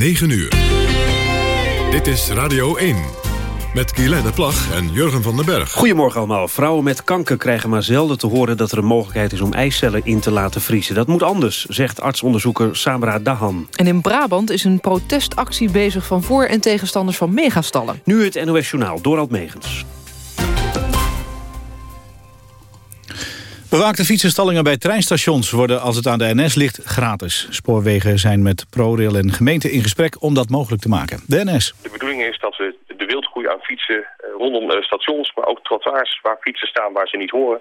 9 uur. Dit is Radio 1. Met Guylaine Plag en Jurgen van den Berg. Goedemorgen allemaal. Vrouwen met kanker krijgen maar zelden te horen... dat er een mogelijkheid is om eicellen in te laten vriezen. Dat moet anders, zegt artsonderzoeker Samra Dahan. En in Brabant is een protestactie bezig van voor- en tegenstanders van megastallen. Nu het NOS Journaal, Dorald Megens. Bewaakte fietsenstallingen bij treinstations worden als het aan de NS ligt gratis. Spoorwegen zijn met ProRail en gemeente in gesprek om dat mogelijk te maken. De NS. De bedoeling is dat we de wildgroei aan fietsen eh, rondom eh, stations, maar ook trottoirs waar fietsen staan waar ze niet horen,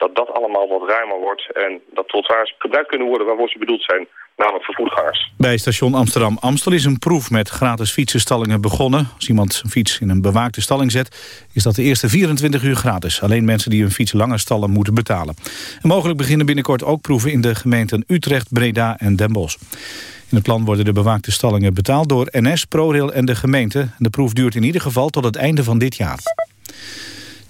dat dat allemaal wat ruimer wordt en dat trottoirs gebruikt kunnen worden waarvoor ze bedoeld zijn, namelijk voor voetgangers. Bij station Amsterdam-Amstel is een proef met gratis fietsenstallingen begonnen. Als iemand zijn fiets in een bewaakte stalling zet, is dat de eerste 24 uur gratis. Alleen mensen die hun fiets langer stallen moeten betalen. En mogelijk beginnen binnenkort ook proeven in de gemeenten Utrecht, Breda en Den Bosch. In het plan worden de bewaakte stallingen betaald door NS, ProRail en de gemeente. De proef duurt in ieder geval tot het einde van dit jaar.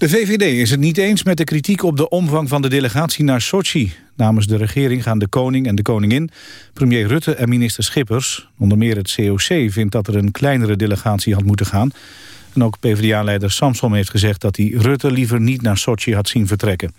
De VVD is het niet eens met de kritiek op de omvang van de delegatie naar Sochi. Namens de regering gaan de koning en de koningin, premier Rutte en minister Schippers. Onder meer het COC vindt dat er een kleinere delegatie had moeten gaan. En ook PvdA-leider Samson heeft gezegd dat hij Rutte liever niet naar Sochi had zien vertrekken.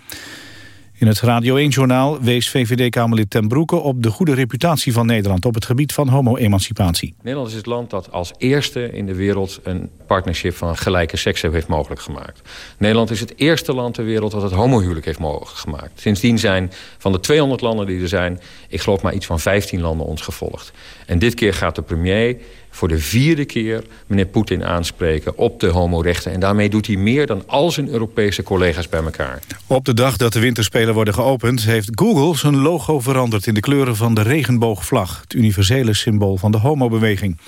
In het Radio 1-journaal wees VVD-Kamerlid ten Broeke op de goede reputatie van Nederland op het gebied van homo-emancipatie. Nederland is het land dat als eerste in de wereld een partnership van gelijke seks heeft mogelijk gemaakt. Nederland is het eerste land ter wereld dat het homohuwelijk heeft mogelijk gemaakt. Sindsdien zijn van de 200 landen die er zijn, ik geloof maar iets van 15 landen ons gevolgd. En dit keer gaat de premier voor de vierde keer meneer Poetin aanspreken op de homorechten. En daarmee doet hij meer dan al zijn Europese collega's bij elkaar. Op de dag dat de winterspelen worden geopend... heeft Google zijn logo veranderd in de kleuren van de regenboogvlag. Het universele symbool van de homobeweging.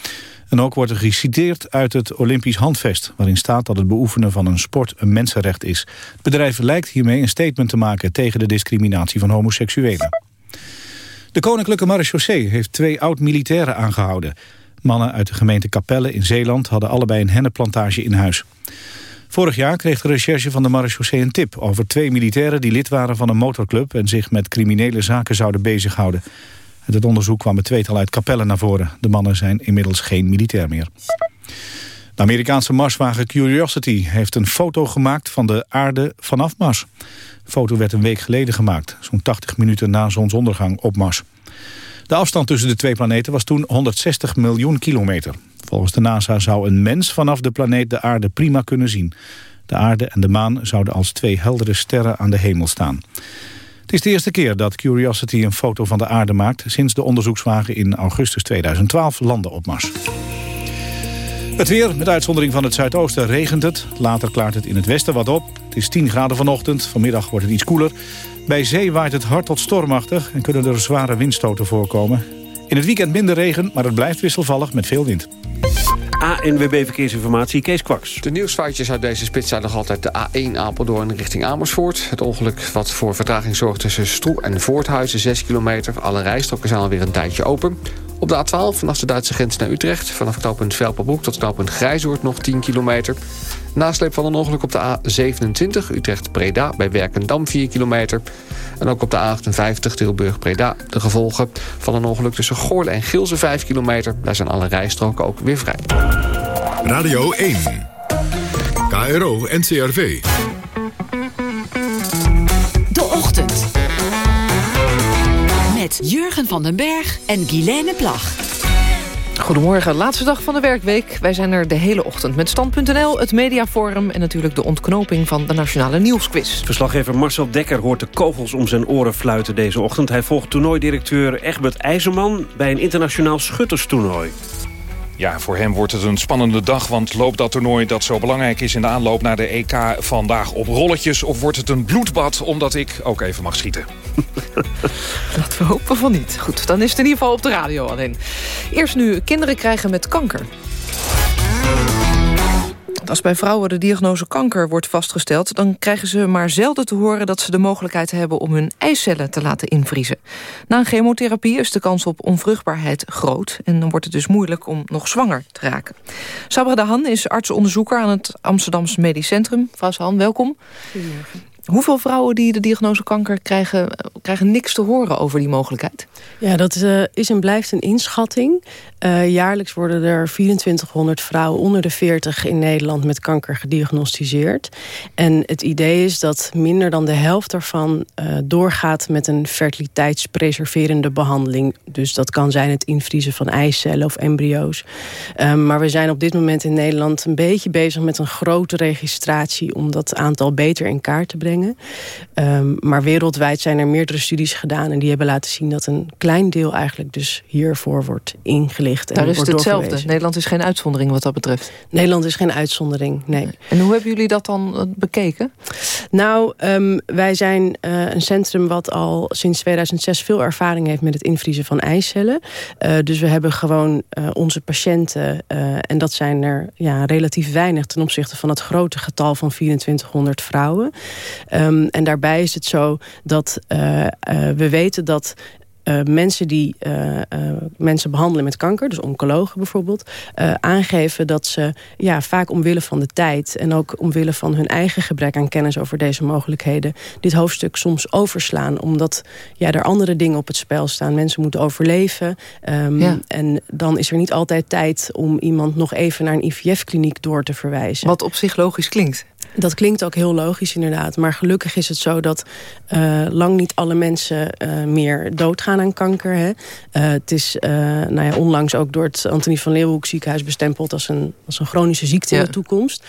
En ook wordt er geciteerd uit het Olympisch Handvest... waarin staat dat het beoefenen van een sport een mensenrecht is. Het bedrijf lijkt hiermee een statement te maken... tegen de discriminatie van homoseksuelen. De Koninklijke Marechaussee heeft twee oud-militairen aangehouden... Mannen uit de gemeente Capelle in Zeeland hadden allebei een hennenplantage in huis. Vorig jaar kreeg de recherche van de marechaussee een tip over twee militairen die lid waren van een motorclub en zich met criminele zaken zouden bezighouden. Uit het onderzoek kwam het tweetal uit Capelle naar voren. De mannen zijn inmiddels geen militair meer. De Amerikaanse marswagen Curiosity heeft een foto gemaakt van de aarde vanaf Mars. De foto werd een week geleden gemaakt, zo'n 80 minuten na zonsondergang op Mars. De afstand tussen de twee planeten was toen 160 miljoen kilometer. Volgens de NASA zou een mens vanaf de planeet de aarde prima kunnen zien. De aarde en de maan zouden als twee heldere sterren aan de hemel staan. Het is de eerste keer dat Curiosity een foto van de aarde maakt... sinds de onderzoekswagen in augustus 2012 landde op Mars. Het weer, met uitzondering van het zuidoosten, regent het. Later klaart het in het westen wat op. Het is 10 graden vanochtend, vanmiddag wordt het iets koeler. Bij zee waait het hard tot stormachtig en kunnen er zware windstoten voorkomen. In het weekend minder regen, maar het blijft wisselvallig met veel wind. ANWB Verkeersinformatie, Kees Kwaks. De nieuwsfoutjes uit deze spits zijn nog altijd de A1 Apeldoorn richting Amersfoort. Het ongeluk wat voor vertraging zorgt tussen Stroe en Voorthuizen, 6 kilometer. Alle rijstroken zijn alweer een tijdje open. Op de A12 vanaf de Duitse grens naar Utrecht. Vanaf knooppunt Velperbroek tot knooppunt Grijzoord nog 10 kilometer. Nasleep van een ongeluk op de A27 Utrecht-Breda bij Werkendam 4 kilometer. En ook op de A58 Tilburg-Breda de gevolgen van een ongeluk tussen Goorle en Gilze 5 kilometer. Daar zijn alle rijstroken ook weer vrij. Radio 1. KRO NCRV. Met Jurgen van den Berg en Guilaine Plag. Goedemorgen, laatste dag van de werkweek. Wij zijn er de hele ochtend met Stand.nl, het Mediaforum... en natuurlijk de ontknoping van de Nationale Nieuwsquiz. Verslaggever Marcel Dekker hoort de kogels om zijn oren fluiten deze ochtend. Hij volgt toernooidirecteur Egbert IJzerman bij een internationaal schutterstoernooi. Ja, voor hem wordt het een spannende dag, want loopt dat toernooi dat zo belangrijk is in de aanloop naar de EK vandaag op rolletjes? Of wordt het een bloedbad omdat ik ook even mag schieten? Laten we hopen van niet. Goed, dan is het in ieder geval op de radio alleen. Eerst nu, kinderen krijgen met kanker. Als bij vrouwen de diagnose kanker wordt vastgesteld... dan krijgen ze maar zelden te horen dat ze de mogelijkheid hebben... om hun eicellen te laten invriezen. Na een chemotherapie is de kans op onvruchtbaarheid groot... en dan wordt het dus moeilijk om nog zwanger te raken. Sabra Dahan is artsonderzoeker aan het Amsterdamse Medisch Centrum. Mevrouw Han, welkom. Hoeveel vrouwen die de diagnose kanker krijgen... krijgen niks te horen over die mogelijkheid? Ja, dat uh, is en blijft een inschatting. Uh, jaarlijks worden er 2400 vrouwen onder de 40 in Nederland... met kanker gediagnosticeerd. En het idee is dat minder dan de helft daarvan... Doorgaat met een fertiliteitspreserverende behandeling. Dus dat kan zijn het invriezen van eicellen of embryo's. Um, maar we zijn op dit moment in Nederland een beetje bezig met een grote registratie... om dat aantal beter in kaart te brengen. Um, maar wereldwijd zijn er meerdere studies gedaan... en die hebben laten zien dat een klein deel eigenlijk dus hiervoor wordt ingelicht. En Daar is het hetzelfde. Nederland is geen uitzondering wat dat betreft. Nederland is geen uitzondering, nee. En hoe hebben jullie dat dan eh, bekeken? Nou, um, wij zijn uh, een centrum wat al sinds 2006 veel ervaring heeft... met het invriezen van eicellen. Uh, dus we hebben gewoon uh, onze patiënten... en dat zijn er ja, relatief weinig ten opzichte van het grote getal van 2400 vrouwen. Um, en daarbij is het zo dat we weten dat uh, mensen die uh, uh, mensen behandelen met kanker, dus oncologen bijvoorbeeld, aangeven dat ze ja, vaak omwille van de tijd en ook omwille van hun eigen gebrek aan kennis over deze mogelijkheden, dit hoofdstuk soms overslaan, omdat ja, er andere dingen op het spel staan. Mensen moeten overleven um, ja. en dan is er niet altijd tijd om iemand nog even naar een IVF-kliniek door te verwijzen. Wat op zich logisch klinkt. Dat klinkt ook heel logisch inderdaad. Maar gelukkig is het zo dat uh, lang niet alle mensen uh, meer doodgaan aan kanker. Hè. Uh, het is nou ja, onlangs ook door het Antonie van Leeuwenhoek ziekenhuis bestempeld als een, als een chronische ziekte ja. in de toekomst.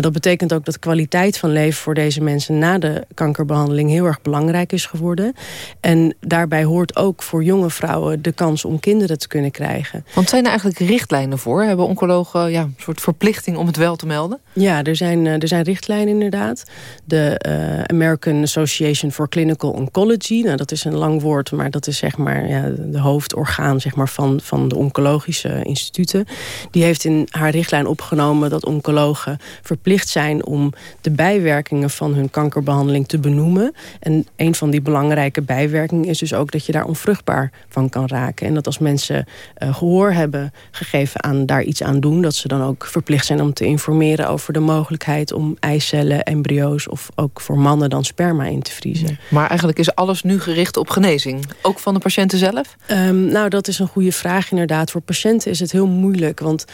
dat betekent ook dat de kwaliteit van leven voor deze mensen na de kankerbehandeling heel erg belangrijk is geworden. En daarbij hoort ook voor jonge vrouwen de kans om kinderen te kunnen krijgen. Want zijn er eigenlijk richtlijnen voor? Hebben oncologen ja, een soort verplichting om het wel te melden? Ja, er zijn, er zijn richtlijn inderdaad. De uh, American Association for Clinical Oncology. Nou, dat is een lang woord, maar dat is zeg maar ja, de hoofdorgaan zeg maar, van, van de oncologische instituten. Die heeft in haar richtlijn opgenomen dat oncologen verplicht zijn om de bijwerkingen van hun kankerbehandeling te benoemen. En een van die belangrijke bijwerkingen is dus ook dat je daar onvruchtbaar van kan raken. En dat als mensen uh, gehoor hebben gegeven aan daar iets aan doen, dat ze dan ook verplicht zijn om te informeren over de mogelijkheid om eicellen, embryo's of ook voor mannen dan sperma in te vriezen. Maar eigenlijk is alles nu gericht op genezing, ook van de patiënten zelf? Um, nou, dat is een goede vraag inderdaad. Voor patiënten is het heel moeilijk, want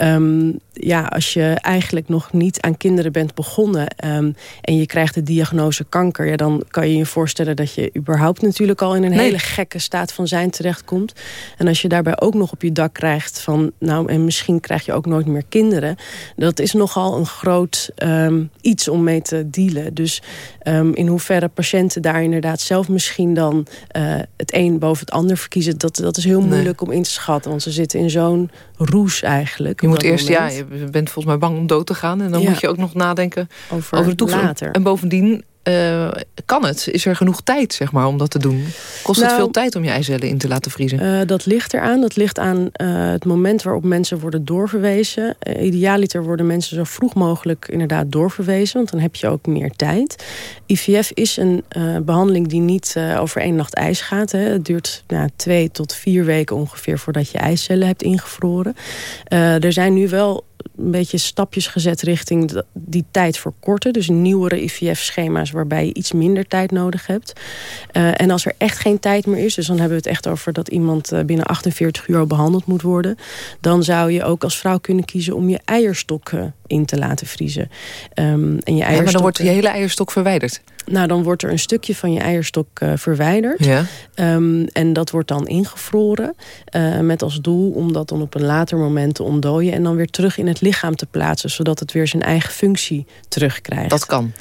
um, ja, als je eigenlijk nog niet aan kinderen bent begonnen um, en je krijgt de diagnose kanker, ja, dan kan je je voorstellen dat je überhaupt natuurlijk al in een nee. hele gekke staat van zijn terechtkomt. En als je daarbij ook nog op je dak krijgt van, nou, en misschien krijg je ook nooit meer kinderen, dat is nogal een groot um, iets om mee te dealen. Dus um, in hoeverre patiënten daar inderdaad zelf misschien dan uh, het een boven het ander verkiezen, dat, dat is heel nee. moeilijk om in te schatten. Want ze zitten in zo'n roes eigenlijk. Je moet eerst, moment. ja, je bent volgens mij bang om dood te gaan. En dan ja. moet je ook nog nadenken over, over de toekomst. Later. En bovendien uh, kan het? Is er genoeg tijd zeg maar, om dat te doen? Kost nou, het veel tijd om je eicellen in te laten vriezen? Uh, dat ligt eraan. Dat ligt aan uh, het moment waarop mensen worden doorverwezen. idealiter worden mensen zo vroeg mogelijk inderdaad doorverwezen. Want dan heb je ook meer tijd. IVF is een behandeling die niet over één nacht ijs gaat. Hè. Het duurt nou, twee tot vier weken ongeveer voordat je eicellen hebt ingevroren. er zijn nu wel een beetje stapjes gezet richting die tijd verkorten. Dus nieuwere IVF-schema's waarbij je iets minder tijd nodig hebt. Uh, en als er echt geen tijd meer is, dus dan hebben we het echt over dat iemand uh, binnen 48 uur behandeld moet worden. Dan zou je ook als vrouw kunnen kiezen om je eierstok uh, in te laten vriezen. Um, en je ja, maar dan wordt je hele eierstok verwijderd. Nou, dan wordt er een stukje van je eierstok uh, verwijderd. Ja. Um, en dat wordt dan ingevroren. Uh, met als doel om dat dan op een later moment te ontdooien... en dan weer terug in het lichaam te plaatsen... zodat het weer zijn eigen functie terugkrijgt. Dat kan?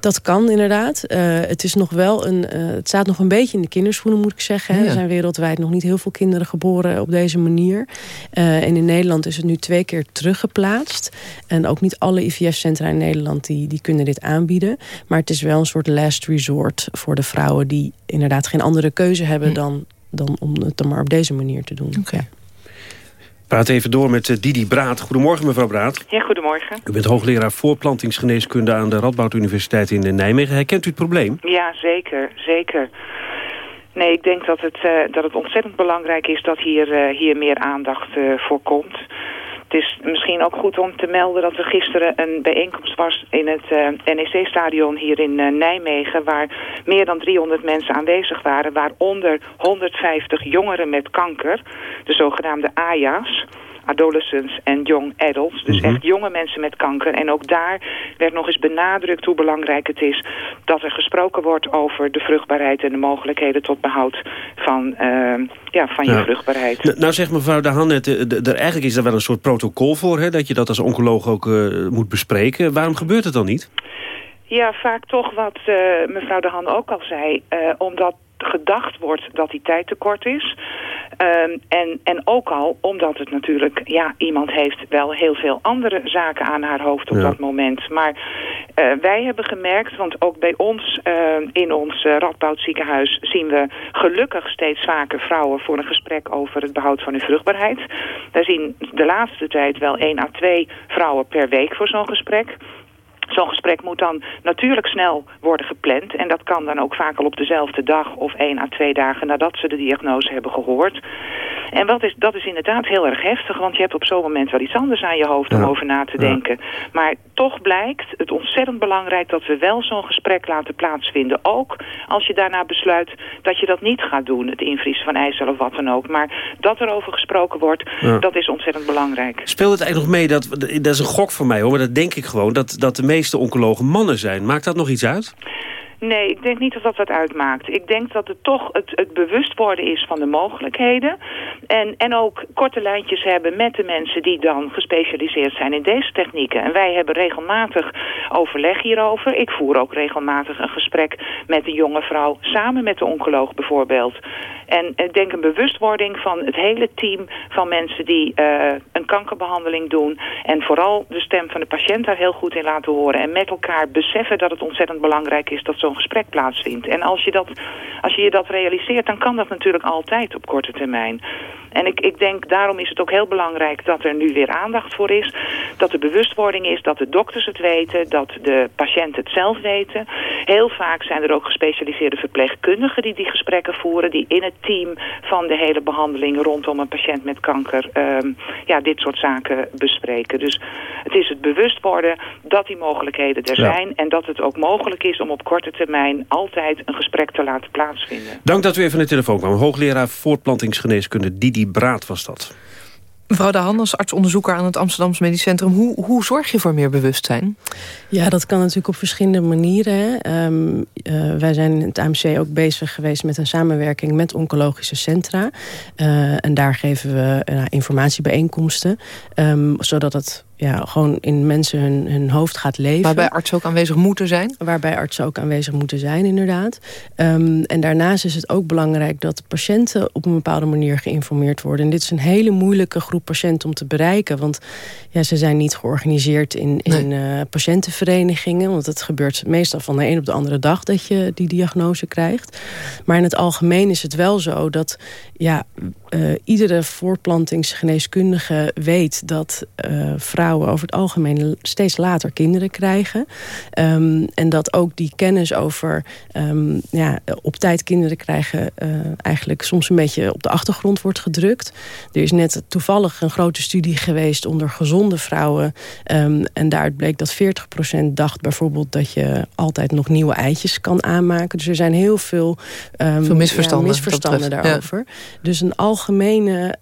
Dat kan, inderdaad. Uh, het, is nog wel een, het staat nog een beetje in de kinderschoenen, moet ik zeggen. Ja. Er zijn wereldwijd nog niet heel veel kinderen geboren op deze manier. en in Nederland is het nu twee keer teruggeplaatst. En ook niet alle IVF-centra in Nederland die, die kunnen dit aanbieden. Maar het is wel een soort last resort voor de vrouwen... die inderdaad geen andere keuze hebben hm. dan, dan om het dan maar op deze manier te doen. Okay. Ja. Praat even door met Didi Braat. Goedemorgen, mevrouw Braat. Ja, goedemorgen. U bent hoogleraar voorplantingsgeneeskunde aan de Radboud Universiteit in Nijmegen. Herkent u het probleem? Ja, zeker, zeker. Nee, ik denk dat het, uh, dat het ontzettend belangrijk is dat hier, uh, hier meer aandacht uh, voor komt Het is misschien ook goed om te melden dat er gisteren een bijeenkomst was in het uh, NEC-stadion hier in uh, Nijmegen... waar meer dan 300 mensen aanwezig waren, waaronder 150 jongeren met kanker, de zogenaamde AYA's adolescents en young adults. Dus echt jonge mensen met kanker. En ook daar werd nog eens benadrukt hoe belangrijk het is... dat er gesproken wordt over de vruchtbaarheid... en de mogelijkheden tot behoud van, uh, ja, van je vruchtbaarheid. Nou, nou zegt mevrouw De Han net, er, eigenlijk is er wel een soort protocol voor... Hè, dat je dat als oncoloog ook uh, moet bespreken. Waarom gebeurt het dan niet? Ja, vaak toch wat uh, mevrouw De Han ook al zei. Uh, omdat gedacht wordt dat die tijd tekort is. Um, en, en ook al omdat het natuurlijk, ja, iemand heeft wel heel veel andere zaken aan haar hoofd op ja. dat moment. Maar uh, wij hebben gemerkt, want ook bij ons uh, in ons uh, Radboud ziekenhuis zien we gelukkig steeds vaker vrouwen voor een gesprek over het behoud van hun vruchtbaarheid. Wij zien de laatste tijd wel 1 à 2 vrouwen per week voor zo'n gesprek. Zo'n gesprek moet dan natuurlijk snel worden gepland. En dat kan dan ook vaak al op dezelfde dag of één à twee dagen nadat ze de diagnose hebben gehoord. En wat is, dat is inderdaad heel erg heftig, want je hebt op zo'n moment wel iets anders aan je hoofd om ja. over na te denken. Ja. Maar toch blijkt het ontzettend belangrijk dat we wel zo'n gesprek laten plaatsvinden. Ook als je daarna besluit dat je dat niet gaat doen, het invriezen van eicellen of wat dan ook. Maar dat er over gesproken wordt, ja. dat is ontzettend belangrijk. Speelt het eigenlijk nog mee, dat, dat is een gok voor mij hoor, maar dat denk ik gewoon, dat, dat de meeste oncologen mannen zijn. Maakt dat nog iets uit? Nee, ik denk niet dat dat uitmaakt. Ik denk dat het toch het, het bewust worden is van de mogelijkheden. En, en ook korte lijntjes hebben met de mensen die dan gespecialiseerd zijn in deze technieken. En wij hebben regelmatig overleg hierover. Ik voer ook regelmatig een gesprek met een jonge vrouw, samen met de oncoloog bijvoorbeeld. En ik denk een bewustwording van het hele team van mensen die uh, een kankerbehandeling doen. En vooral de stem van de patiënt daar heel goed in laten horen. En met elkaar beseffen dat het ontzettend belangrijk is dat zo'n gesprek plaatsvindt. En als je, dat, als je je dat realiseert, dan kan dat natuurlijk altijd op korte termijn. En ik, ik denk, daarom is het ook heel belangrijk dat er nu weer aandacht voor is. Dat er bewustwording is, dat de dokters het weten, dat de patiënten het zelf weten. Heel vaak zijn er ook gespecialiseerde verpleegkundigen die die gesprekken voeren. Die in het team van de hele behandeling rondom een patiënt met kanker um, ja, dit soort zaken bespreken. Dus het is het bewust worden dat die mogelijkheden er ja. zijn. En dat het ook mogelijk is om op korte termijn altijd een gesprek te laten plaatsvinden. Dank dat u even naar de telefoon kwam. Hoogleraar voortplantingsgeneeskunde Didi Braat was dat. Mevrouw De Handels, artsonderzoeker aan het Amsterdamse Medisch Centrum. Hoe, hoe zorg je voor meer bewustzijn? Ja, dat kan natuurlijk op verschillende manieren. Um, uh, wij zijn in het AMC ook bezig geweest met een samenwerking met oncologische centra. Uh, en daar geven we uh, informatiebijeenkomsten. Um, zodat het ja, gewoon in mensen hun, hun hoofd gaat leven. Waarbij artsen ook aanwezig moeten zijn? Waarbij artsen ook aanwezig moeten zijn, inderdaad. Um, en daarnaast is het ook belangrijk dat patiënten op een bepaalde manier geïnformeerd worden. En dit is een hele moeilijke groep patiënten om te bereiken. Want ja, ze zijn niet georganiseerd in, in nee. uh, patiëntenverenigingen. Want het gebeurt meestal van de een op de andere dag dat je die diagnose krijgt. Maar in het algemeen is het wel zo dat ja, uh, iedere voortplantingsgeneeskundige weet dat uh, vrouwen over het algemeen steeds later kinderen krijgen. Um, en dat ook die kennis over um, ja, op tijd kinderen krijgen uh, eigenlijk soms een beetje op de achtergrond wordt gedrukt. Er is net toevallig een grote studie geweest onder gezonde vrouwen. Um, en daaruit bleek dat 40% dacht bijvoorbeeld dat je altijd nog nieuwe eitjes kan aanmaken. Dus er zijn heel veel, veel misverstanden, ja, misverstanden daarover. Ja. Dus een algemene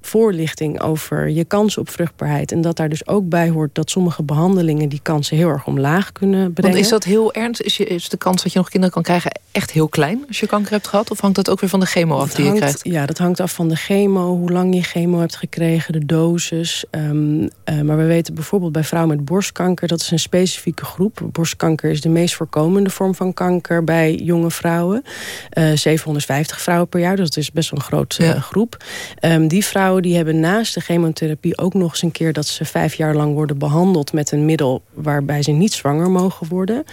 voorlichting over je kans op vruchtbaarheid. En dat daar dus ook bij hoort dat sommige behandelingen die kansen heel erg omlaag kunnen brengen. Want is dat heel ernstig? Is, je, is de kans dat je nog kinderen kan krijgen echt heel klein als je kanker hebt gehad? Of hangt dat ook weer van de chemo af dat die hangt, je krijgt? Ja, dat hangt af van de chemo, hoe lang je chemo hebt gekregen, de dosis. Um, uh, maar we weten bijvoorbeeld bij vrouwen met borstkanker, dat is een specifieke groep. Borstkanker is de meest voorkomende vorm van kanker bij jonge vrouwen. Uh, 750 vrouwen per jaar, dus dat is best wel een ja. groep. Um, die vrouwen die hebben naast de chemotherapie ook nog eens een keer dat ze vijf jaar lang worden behandeld met een middel waarbij ze niet zwanger mogen worden.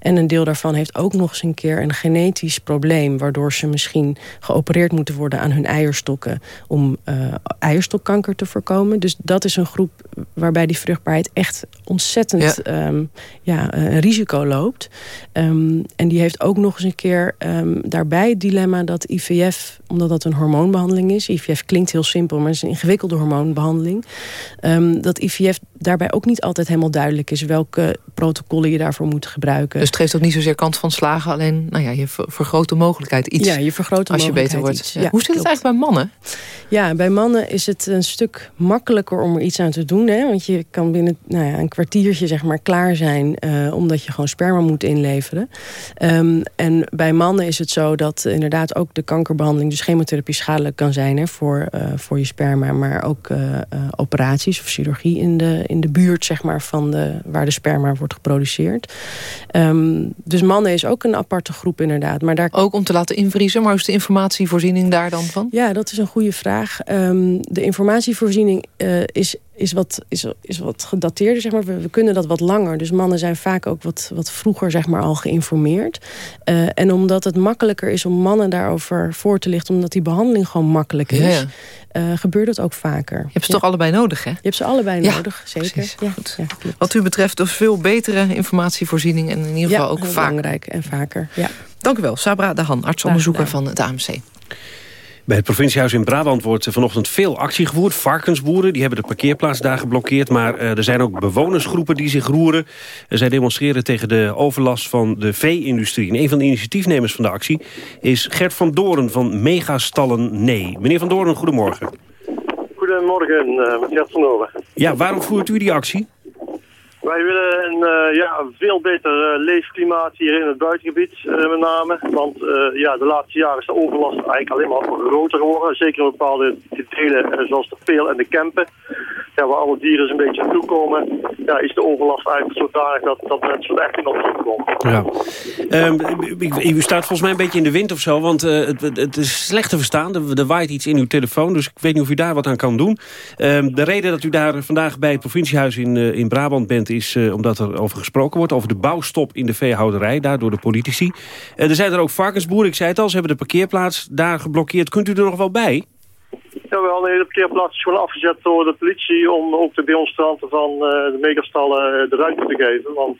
En een deel daarvan heeft ook nog eens een keer een genetisch probleem, waardoor ze misschien geopereerd moeten worden aan hun eierstokken om uh, eierstokkanker te voorkomen. Dus dat is een groep waarbij die vruchtbaarheid echt ontzettend ja. Ehm, ja een risico loopt. Um, en die heeft ook nog eens een keer um, daarbij het dilemma dat IVF, omdat dat een hormoonbehandeling is. IVF klinkt heel simpel, maar het is een ingewikkelde hormoonbehandeling. Dat IVF daarbij ook niet altijd helemaal duidelijk is welke protocollen je daarvoor moet gebruiken. Dus het geeft ook niet zozeer kans van slagen, alleen nou ja, je vergroot de mogelijkheid iets. Ja, je vergroot de als je beter wordt. Ja, Hoe zit het eigenlijk bij mannen? Ja, bij mannen is het een stuk makkelijker om er iets aan te doen. Hè? Want je kan binnen nou ja, een kwartiertje zeg maar klaar zijn, uh, omdat je gewoon sperma moet inleveren. Um, en bij mannen is het zo dat inderdaad ook de kankerbehandeling, dus chemotherapie schadelijk kan zijn hè, voor, uh, voor je sperma, maar ook operaties of chirurgie in de, in de buurt zeg maar, van de, waar de sperma wordt geproduceerd. Um, dus mannen is ook een aparte groep inderdaad. Maar daar... Ook om te laten invriezen, maar hoe is de informatievoorziening daar dan van? Ja, dat is een goede vraag. Um, de informatievoorziening uh, is is wat, is, is wat gedateerder, zeg maar. We, we, kunnen dat wat langer. Dus mannen zijn vaak ook wat, wat vroeger zeg maar, al geïnformeerd. Uh, en omdat het makkelijker is om mannen daarover voor te lichten... omdat die behandeling gewoon makkelijk is... Ja. Uh, gebeurt het ook vaker. Je hebt ze ja. toch allebei nodig, hè? Je hebt ze allebei nodig, zeker. Ja, Wat u betreft dus veel betere informatievoorziening... en in ieder geval ook vaak. belangrijk en vaker, ja. Dank u wel, Sabra Dahan, artsonderzoeker van het AMC. Bij het provinciehuis in Brabant wordt vanochtend veel actie gevoerd. Varkensboeren die hebben de parkeerplaats daar geblokkeerd. Maar uh, er zijn ook bewonersgroepen die zich roeren. Zij demonstreren tegen de overlast van de vee-industrie. En een van de initiatiefnemers van de actie is Gert van Doren van Megastallen Nee. Meneer van Doren, goedemorgen. Goedemorgen, met Gert van Doren. Ja, waarom voert u die actie? Wij willen een, uh, ja, veel beter uh, leefklimaat hier in het buitengebied uh, met name. Want ja, de laatste jaren is de overlast eigenlijk alleen maar groter geworden. Zeker in bepaalde delen zoals de peel en de kempen. Ja, waar alle dieren een beetje naartoe komen. Ja, is de overlast eigenlijk zodanig dat, dat mensen echt in op komen. Ja. Um, u staat volgens mij een beetje in de wind of zo. Want het, het, is slecht te verstaan. Er, waait iets in uw telefoon. Dus ik weet niet of u daar wat aan kan doen. Um, de reden dat u daar vandaag bij het provinciehuis in, in Brabant bent is uh, omdat er over gesproken wordt... over de bouwstop in de veehouderij, daar door de politici. Uh, er zijn er ook varkensboeren, ik zei het al, ze hebben de parkeerplaats daar geblokkeerd. Kunt u er nog wel bij? Ja, wel, nee, de parkeerplaats is gewoon afgezet door de politie... om ook de demonstranten van uh, de megastallen de ruimte te geven. Want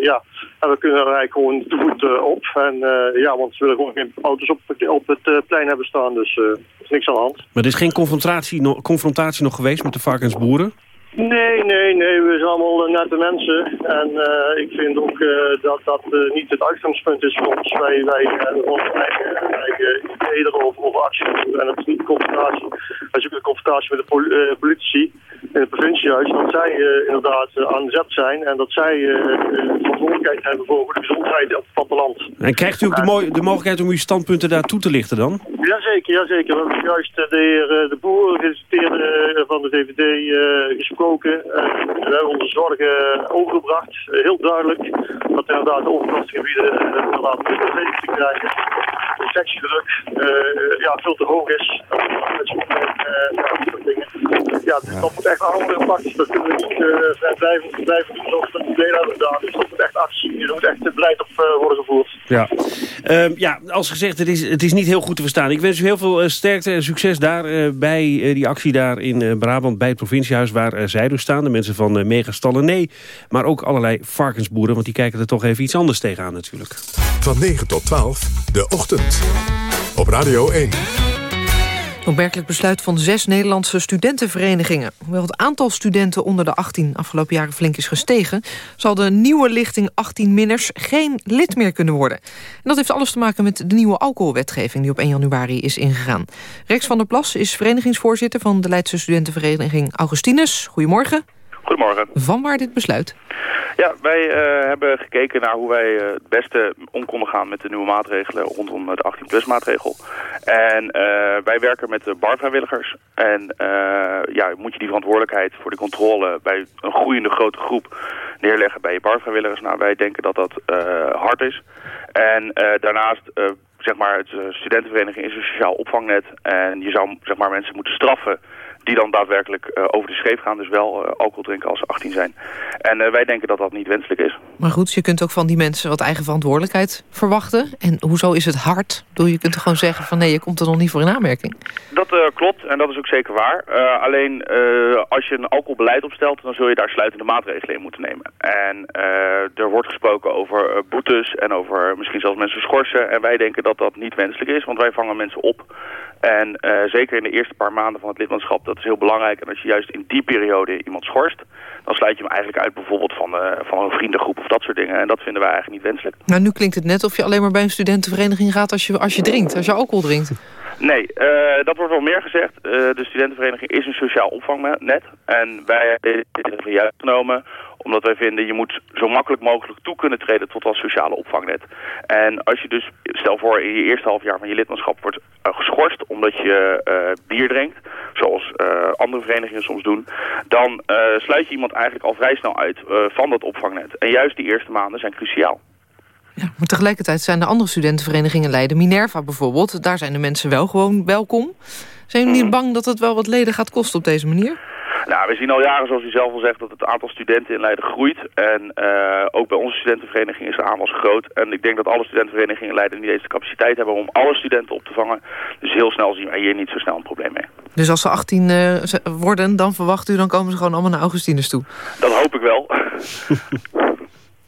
ja, we kunnen er eigenlijk gewoon te voet op. En ja, want ze willen gewoon geen auto's op, op het plein hebben staan. Dus er is niks aan de hand. Maar er is geen confrontatie, no confrontatie nog geweest met de varkensboeren? Nee, nee, nee. We zijn allemaal nette mensen. En uh, ik vind ook uh, dat dat uh, niet het uitgangspunt is voor ons. Wij, wij onze eigen, eigen ideeën erover over actie. En het is niet confrontatie. Wij zoeken de confrontatie met de pol politici in het provinciehuis. Dat zij inderdaad aan de zet zijn. En dat zij verantwoordelijkheid hebben voor de gezondheid op het platteland. En krijgt u ook de, mo de mogelijkheid om uw standpunten daar toe te lichten dan? Jazeker, jazeker. We hebben juist de heer De Boer, van de VVD, gesproken Uh, we hebben onze zorgen overgebracht. Uh, heel duidelijk dat inderdaad de overlastgebieden uh, inderdaad minder te krijgen. De sectiedruk ja, veel te hoog is. ja, dat moet echt allemaal gepakt. Dat kunnen we niet blijven, blijven doen zoals we het idee hebben gedaan. Dus dat moet echt actie, er moet echt beleid op worden gevoerd. Ja. Uh, ja, als gezegd, het is, het is niet heel goed te verstaan. Ik wens u heel veel sterkte en succes daar uh, bij die actie daar in Brabant... bij het provinciehuis waar dus staan. De mensen van Megastallen, nee. Maar ook allerlei varkensboeren, want die kijken er toch even iets anders tegenaan natuurlijk. Van 9 tot 12, de ochtend. Op Radio 1. Opmerkelijk besluit van zes Nederlandse studentenverenigingen. Hoewel het aantal studenten onder de 18 afgelopen jaren flink is gestegen... zal de nieuwe lichting 18-minners geen lid meer kunnen worden. En dat heeft alles te maken met de nieuwe alcoholwetgeving... die op 1 januari is ingegaan. Rex van der Plas is verenigingsvoorzitter... van de Leidse studentenvereniging Augustinus. Goedemorgen. Goedemorgen. Van waar dit besluit? Ja, wij uh, hebben gekeken naar hoe wij uh, het beste om konden gaan met de nieuwe maatregelen rondom de 18-plus maatregel. En wij werken met de barvrijwilligers. En ja, moet je die verantwoordelijkheid voor de controle bij een groeiende grote groep neerleggen bij je barvrijwilligers. Nou, wij denken dat dat hard is. En daarnaast zeg maar, het studentenvereniging is een sociaal opvangnet. En je zou zeg maar, mensen moeten straffen die dan daadwerkelijk over de scheef gaan. Dus wel alcohol drinken als ze 18 zijn. En wij denken dat dat niet wenselijk is. Maar goed, je kunt ook van die mensen wat eigen verantwoordelijkheid verwachten. En hoezo is het hard? Bedoel, je kunt er gewoon zeggen van nee, je komt er nog niet voor in aanmerking. Dat klopt en dat is ook zeker waar. alleen als je een alcoholbeleid opstelt, dan zul je daar sluitende maatregelen in moeten nemen. En er wordt gesproken over boetes en over misschien zelfs mensen schorsen. En wij denken dat dat niet wenselijk is, want wij vangen mensen op. En uh, zeker in de eerste paar maanden van het lidmaatschap, dat is heel belangrijk. En als je juist in die periode iemand schorst, dan sluit je hem eigenlijk uit bijvoorbeeld van, uh, van een vriendengroep of dat soort dingen. En dat vinden wij eigenlijk niet wenselijk. Nou, nu klinkt het net of je alleen maar bij een studentenvereniging gaat als je, als je drinkt, als je alcohol drinkt. Nee, uh, dat wordt wel meer gezegd. De studentenvereniging is een sociaal opvangnet. En wij hebben dit juist genomen omdat wij vinden, je moet zo makkelijk mogelijk toe kunnen treden tot dat sociale opvangnet. En als je dus, stel voor, in je eerste half jaar van je lidmaatschap wordt uh, geschorst omdat je uh, bier drinkt, zoals uh, andere verenigingen soms doen, dan sluit je iemand eigenlijk al vrij snel uit van dat opvangnet. En juist die eerste maanden zijn cruciaal. Ja, maar tegelijkertijd zijn er andere studentenverenigingen Leiden. Minerva bijvoorbeeld, daar zijn de mensen wel gewoon welkom. Zijn jullie niet bang dat het wel wat leden gaat kosten op deze manier? Nou, we zien al jaren, zoals u zelf al zegt, dat het aantal studenten in Leiden groeit. En uh, ook bij onze studentenvereniging is de aanwas groot. En ik denk dat alle studentenverenigingen in Leiden niet eens de capaciteit hebben om alle studenten op te vangen. Dus heel snel zien wij hier niet zo snel een probleem mee. Dus als ze 18 uh, worden, dan verwacht u, dan komen ze gewoon allemaal naar Augustinus toe? Dat hoop ik wel.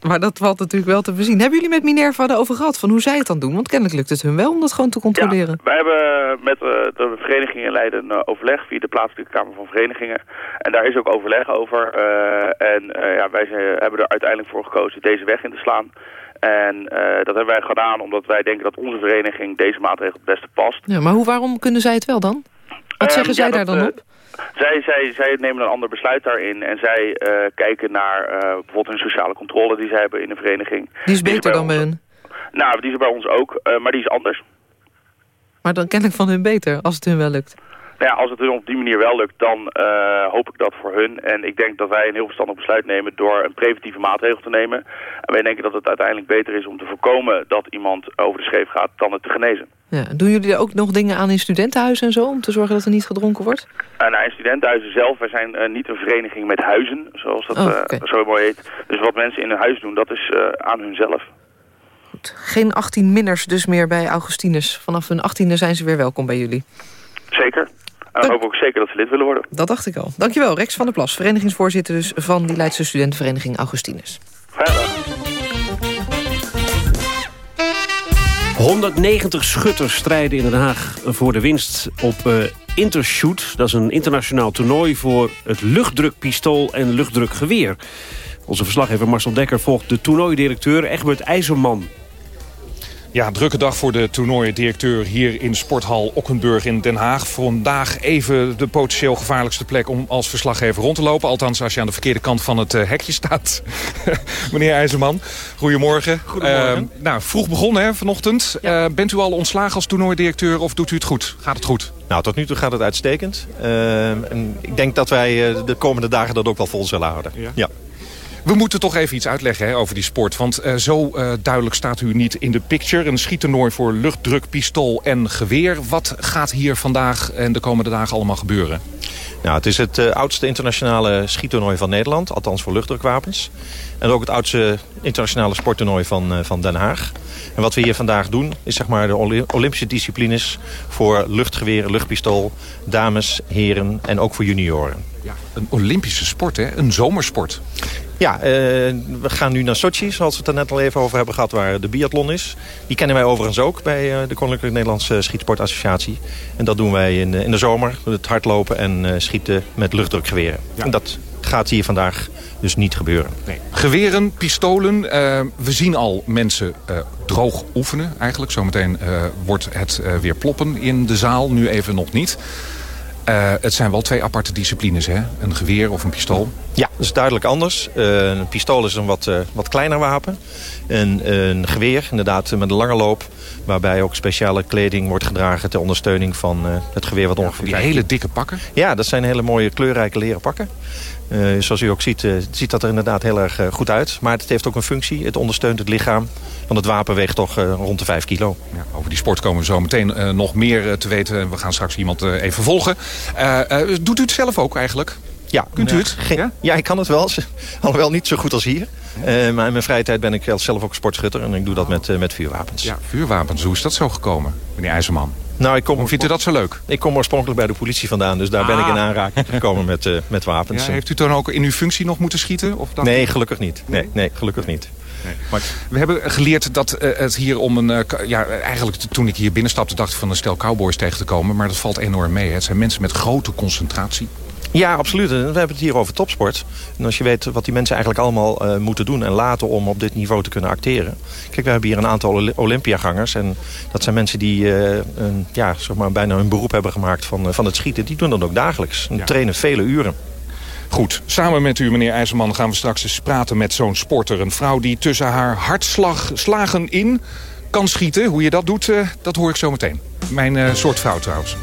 Maar dat valt natuurlijk wel te voorzien. Hebben jullie met Minerva erover gehad van hoe zij het dan doen? Want kennelijk lukt het hun wel om dat gewoon te controleren. Ja, wij hebben met uh, de vereniging in Leiden uh, overleg via de plaatselijke Kamer van Verenigingen. En daar is ook overleg over. Uh, en ja, wij hebben er uiteindelijk voor gekozen deze weg in te slaan. En dat hebben wij gedaan omdat wij denken dat onze vereniging deze maatregel het beste past. Ja, maar hoe, waarom kunnen zij het wel dan? Wat zeggen um, zij daar dan op? Zij, zij, zij nemen een ander besluit daarin en zij uh, kijken naar uh, bijvoorbeeld hun sociale controle die zij hebben in de vereniging. Die is beter dan bij hun? Nou, die is bij ons ook, uh, maar die is anders. Maar dan ken ik van hun beter, als het hun wel lukt. Nou ja, als het hun op die manier wel lukt, dan hoop ik dat voor hun. En ik denk dat wij een heel verstandig besluit nemen door een preventieve maatregel te nemen. En wij denken dat het uiteindelijk beter is om te voorkomen dat iemand over de scheef gaat dan het te genezen. Ja, doen jullie er ook nog dingen aan in studentenhuizen en zo... om te zorgen dat er niet gedronken wordt? Uh, nou, in studentenhuizen zelf, wij zijn uh, niet een vereniging met huizen... zoals dat oh, okay. uh, zo mooi heet. Dus wat mensen in hun huis doen, dat is aan hunzelf. Goed. Geen 18 minners dus meer bij Augustinus. Vanaf hun 18e zijn ze weer welkom bij jullie. Zeker. En dan hoop ik ook zeker dat ze lid willen worden. Dat dacht ik al. Dankjewel, Rex van der Plas, verenigingsvoorzitter dus van die Leidse studentenvereniging Augustinus. 190 schutters strijden in Den Haag voor de winst op uh, Intershoot. Dat is een internationaal toernooi voor het luchtdrukpistool en luchtdrukgeweer. Onze verslaggever Marcel Dekker volgt de toernooidirecteur Egbert IJzerman. Ja, drukke dag voor de toernooidirecteur hier in Sporthal Okkenburg in Den Haag. Vandaag even de potentieel gevaarlijkste plek om als verslaggever rond te lopen. Althans, als je aan de verkeerde kant van het uh, hekje staat. Meneer IJzerman, goedemorgen. Goedemorgen. Uh, nou, vroeg begonnen hè, vanochtend. Ja. Uh, bent u al ontslagen als toernooidirecteur of doet u het goed? Gaat het goed? Nou, tot nu toe gaat het uitstekend. en ik denk dat wij de komende dagen dat ook wel vol zullen houden. ja. ja. We moeten toch even iets uitleggen hè, over die sport. Want uh, zo uh, duidelijk staat u niet in de picture. Een schiettoernooi voor luchtdruk, pistool en geweer. Wat gaat hier vandaag en de komende dagen allemaal gebeuren? Nou, het is het uh, oudste internationale schiettoernooi van Nederland. Althans voor luchtdrukwapens. En ook het oudste internationale sporttoernooi van, van Den Haag. En wat we hier vandaag doen is zeg maar de Olympische disciplines... voor luchtgeweren, luchtpistool, dames, heren en ook voor junioren. Ja, een Olympische sport, hè? Een zomersport. Ja, uh, we gaan nu naar Sochi, zoals we het er net al even over hebben gehad, waar de biathlon is. Die kennen wij overigens ook bij uh, de Koninklijke Nederlandse Schietsportassociatie. En dat doen wij in, in de zomer, het hardlopen en uh, schieten met luchtdrukgeweren. Ja. En dat gaat hier vandaag dus niet gebeuren. Nee. Geweren, pistolen, we zien al mensen droog oefenen eigenlijk. Zometeen wordt het weer ploppen in de zaal, nu even nog niet. Uh, het zijn wel twee aparte disciplines, hè? Een geweer of een pistool. Ja, dat is duidelijk anders. Uh, een pistool is een wat, uh, wat kleiner wapen. En een geweer, inderdaad, met een lange loop... waarbij ook speciale kleding wordt gedragen... ter ondersteuning van het geweer wat ongeveer... Die hele dikke pakken? Ja, dat zijn hele mooie kleurrijke leren pakken. Uh, zoals u ook ziet, uh, ziet dat er inderdaad heel erg uh, goed uit. Maar het heeft ook een functie. Het ondersteunt het lichaam. Want het wapen weegt toch rond de 5 kilo. Ja, over die sport komen we zo meteen nog meer te weten. We gaan straks iemand even volgen. doet u het zelf ook eigenlijk? Ja. Kunt u het? Ja? ja, ik kan het wel. Alhoewel niet zo goed als hier. maar in mijn vrije tijd ben ik zelf ook sportschutter. En ik doe dat met, met vuurwapens. Ja, vuurwapens. Hoe is dat zo gekomen, meneer IJzerman? Nou, ik kom, Hoe vindt u dat zo leuk? Ik kom oorspronkelijk bij de politie vandaan. Dus daar ben ik in ah. aanraking gekomen met, uh, met wapens. Ja, heeft u dan ook in uw functie nog moeten schieten? Of dat nee, gelukkig niet. Nee, nee gelukkig niet. Nee. Maar we hebben geleerd dat uh, het hier om een... Uh, ja, eigenlijk toen ik hier binnenstapte dacht ik van een stel cowboys tegen te komen. Maar dat valt enorm mee. Hè. Het zijn mensen met grote concentratie. Ja, absoluut. We hebben het hier over topsport. En als je weet wat die mensen eigenlijk allemaal uh, moeten doen en laten om op dit niveau te kunnen acteren. Kijk, we hebben hier een aantal Olympiagangers. En dat zijn mensen die uh, een, ja, zeg maar bijna hun beroep hebben gemaakt van, uh, van het schieten. Die doen dat ook dagelijks. En ja. trainen vele uren. Goed, samen met u, meneer IJzerman, gaan we straks eens praten met zo'n sporter. Een vrouw die tussen haar hartslagen in kan schieten. Hoe je dat doet, dat hoor ik zo meteen. Mijn soort vrouw trouwens.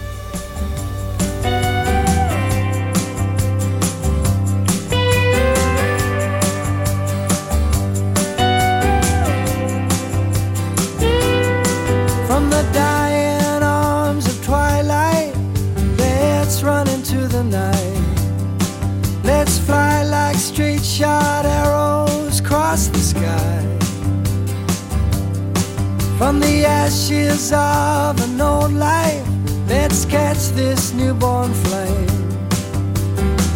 From the ashes of an old life, let's catch this newborn flame.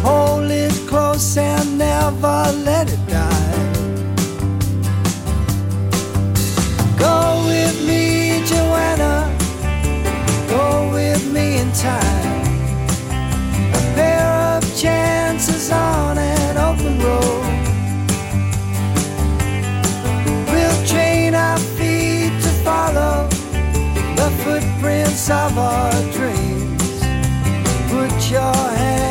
Hold it close and never let it die. Go with me, Joanna. Go with me in time. A pair of chances footprints of our dreams. Put your hand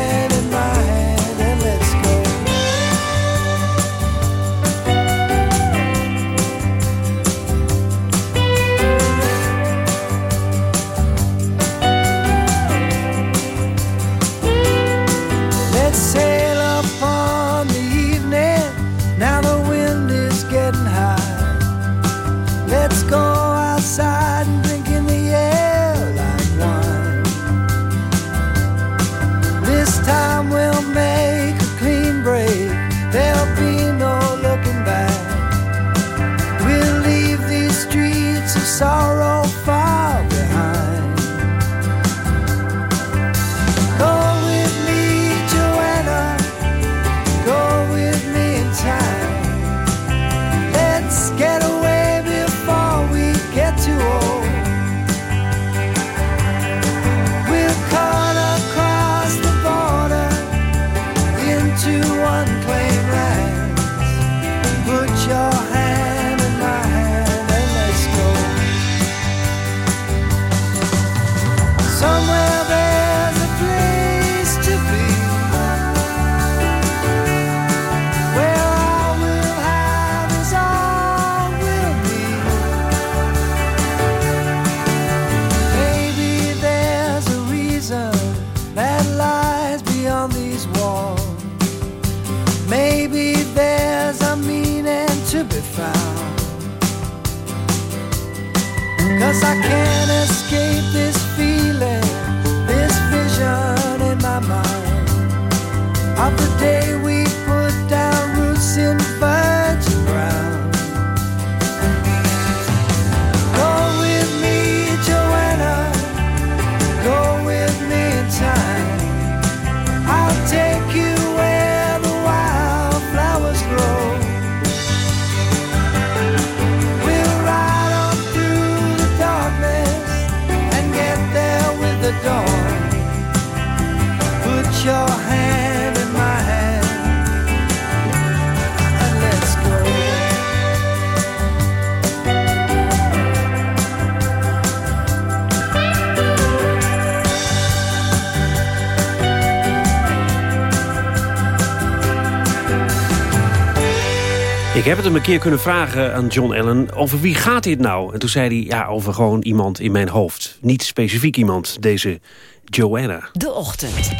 Ik heb het een keer kunnen vragen aan John Allen... over wie gaat dit nou? En toen zei hij, ja, over gewoon iemand in mijn hoofd. Niet specifiek iemand, deze Joanna. De Ochtend.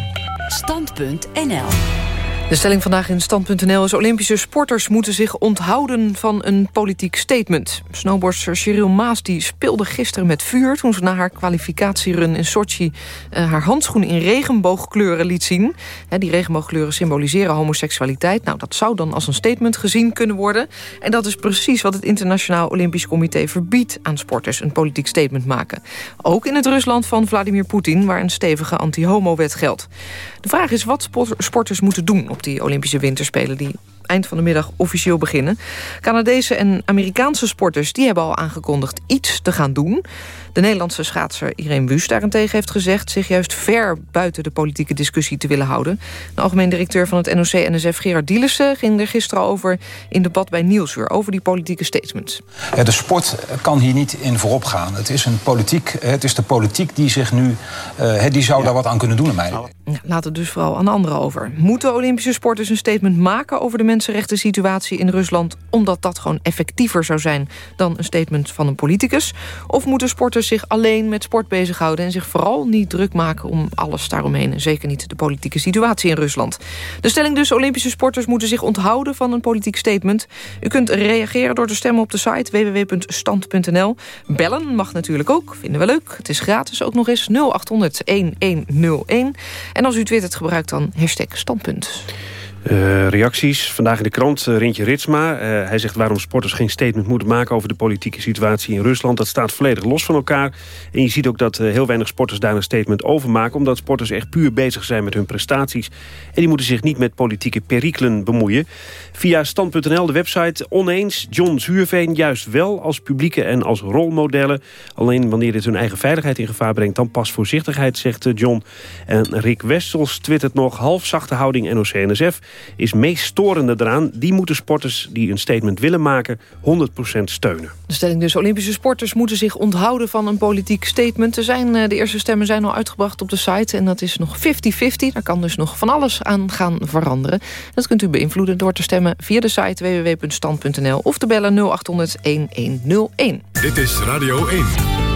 Standpunt NL. De stelling vandaag in Stand.nl is... Olympische sporters moeten zich onthouden van een politiek statement. Snowboardster Cheryl Maas die speelde gisteren met vuur... toen ze na haar kwalificatierun in Sochi... Uh, haar handschoen in regenboogkleuren liet zien. Die regenboogkleuren symboliseren homoseksualiteit. Nou, dat zou dan als een statement gezien kunnen worden. En dat is precies wat het Internationaal Olympisch Comité verbiedt... aan sporters een politiek statement maken. Ook in het Rusland van Vladimir Poetin... waar een stevige anti-homo-wet geldt. De vraag is wat sporters moeten doen op die Olympische Winterspelen... die eind van de middag officieel beginnen. Canadese en Amerikaanse sporters die hebben al aangekondigd iets te gaan doen. De Nederlandse schaatser Irene Wust daarentegen heeft gezegd... zich juist ver buiten de politieke discussie te willen houden. De algemeen directeur van het NOC-NSF Gerard Dielissen... ging er gisteren over in debat bij Nieuwsuur... over die politieke statements. Ja, de sport kan hier niet in voorop gaan. Het is, een politiek, het is de politiek die zich nu... Uh, die zou daar wat aan kunnen doen, in mij. Ja, laat het dus vooral aan anderen over. Moeten Olympische sporters een statement maken... over de mensenrechten situatie in Rusland... omdat dat gewoon effectiever zou zijn... dan een statement van een politicus? Of moeten sporters zich alleen met sport bezighouden... en zich vooral niet druk maken om alles daaromheen... en zeker niet de politieke situatie in Rusland. De stelling dus, Olympische sporters moeten zich onthouden... van een politiek statement. U kunt reageren door te stemmen op de site www.stand.nl. Bellen mag natuurlijk ook, vinden we leuk. Het is gratis ook nog eens 0800-1101. En als u twittert, gebruikt dan hashtag standpunt. Uh, reacties. Vandaag in de krant uh, Rintje Ritsma. Uh, hij zegt waarom sporters geen statement moeten maken... over de politieke situatie in Rusland. Dat staat volledig los van elkaar. En je ziet ook dat heel weinig sporters daar een statement over maken... omdat sporters echt puur bezig zijn met hun prestaties. En die moeten zich niet met politieke perikelen bemoeien. Via stand.nl, de website, oneens. John Zuurveen juist wel als publieke en als rolmodellen. Alleen wanneer dit hun eigen veiligheid in gevaar brengt... dan pas voorzichtigheid, zegt John. En Rick Wessels twittert nog halfzachte houding NOC-NSF is meest storende eraan. Die moeten sporters die een statement willen maken 100% steunen. De stelling dus, Olympische sporters moeten zich onthouden van een politiek statement. Er zijn, eh, de eerste stemmen zijn al uitgebracht op de site en dat is nog 50-50. Daar kan dus nog van alles aan gaan veranderen. Dat kunt u beïnvloeden door te stemmen via de site www.stand.nl of te bellen 0800 1101. Dit is Radio 1.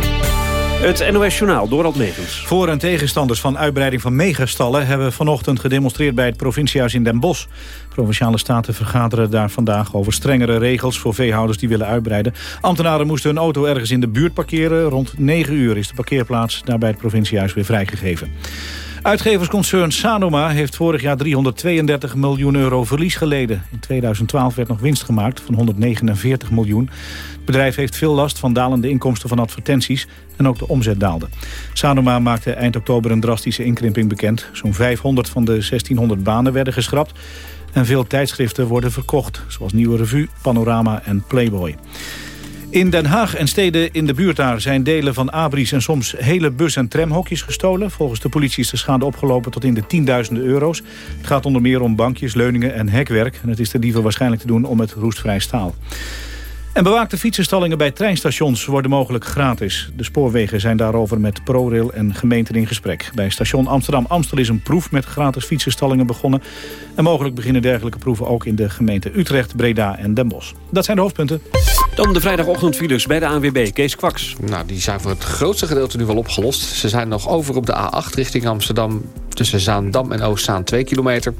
Het NOS Journaal, Dorald Megens. Voor- en tegenstanders van uitbreiding van megastallen... hebben vanochtend gedemonstreerd bij het provinciehuis in Den Bosch. Provinciale staten vergaderen daar vandaag over strengere regels... voor veehouders die willen uitbreiden. Ambtenaren moesten hun auto ergens in de buurt parkeren. Rond 9 uur is de parkeerplaats daar bij het provinciehuis weer vrijgegeven. Uitgeversconcern Sanoma heeft vorig jaar 332 miljoen euro verlies geleden. In 2012 werd nog winst gemaakt van 149 miljoen. Het bedrijf heeft veel last van dalende inkomsten van advertenties en ook de omzet daalde. Sanoma maakte eind oktober een drastische inkrimping bekend. Zo'n 500 van de 1600 banen werden geschrapt en veel tijdschriften worden verkocht, zoals Nieuwe Revue, Panorama en Playboy. In Den Haag en steden in de buurt daar zijn delen van abris... en soms hele bus- en tramhokjes gestolen. Volgens de politie is de schade opgelopen tot in de tienduizenden euro's. Het gaat onder meer om bankjes, leuningen en hekwerk. En het is de dieven waarschijnlijk te doen om het roestvrij staal. En bewaakte fietsenstallingen bij treinstations worden mogelijk gratis. De spoorwegen zijn daarover met ProRail en gemeenten in gesprek. Bij station Amsterdam-Amstel is een proef met gratis fietsenstallingen begonnen. En mogelijk beginnen dergelijke proeven ook in de gemeenten Utrecht, Breda en Den Bosch. Dat zijn de hoofdpunten. Dan de vrijdagochtendfiles bij de ANWB. Kees Kwaks. Nou, die zijn voor het grootste gedeelte nu wel opgelost. Ze zijn nog over op de A8 richting Amsterdam... tussen Zaandam en Oostzaan 2 kilometer.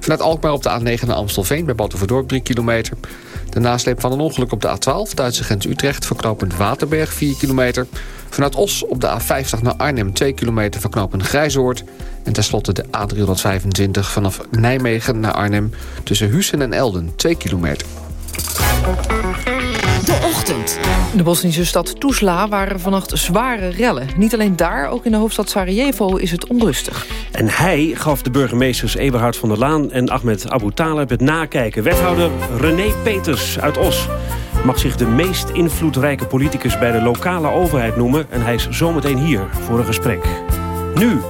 Vanuit Alkmaar op de A9 naar Amstelveen bij Battenverdorp 3 kilometer. De nasleep van een ongeluk op de A12, Duitse grens Utrecht... verknopend Waterberg 4 kilometer. Vanuit Os op de A50 naar Arnhem 2 kilometer verknopend Grijzoord. En tenslotte de A325 vanaf Nijmegen naar Arnhem... tussen Hussen en Elden 2 kilometer. Ochtend. In de Bosnische stad Tuzla waren vannacht zware rellen. Niet alleen daar, ook in de hoofdstad Sarajevo is het onrustig. En hij gaf de burgemeesters Eberhard van der Laan en Ahmed Abu Talib het nakijken. Wethouder René Peters uit Os mag zich de meest invloedrijke politicus bij de lokale overheid noemen. En hij is zometeen hier voor een gesprek. Nu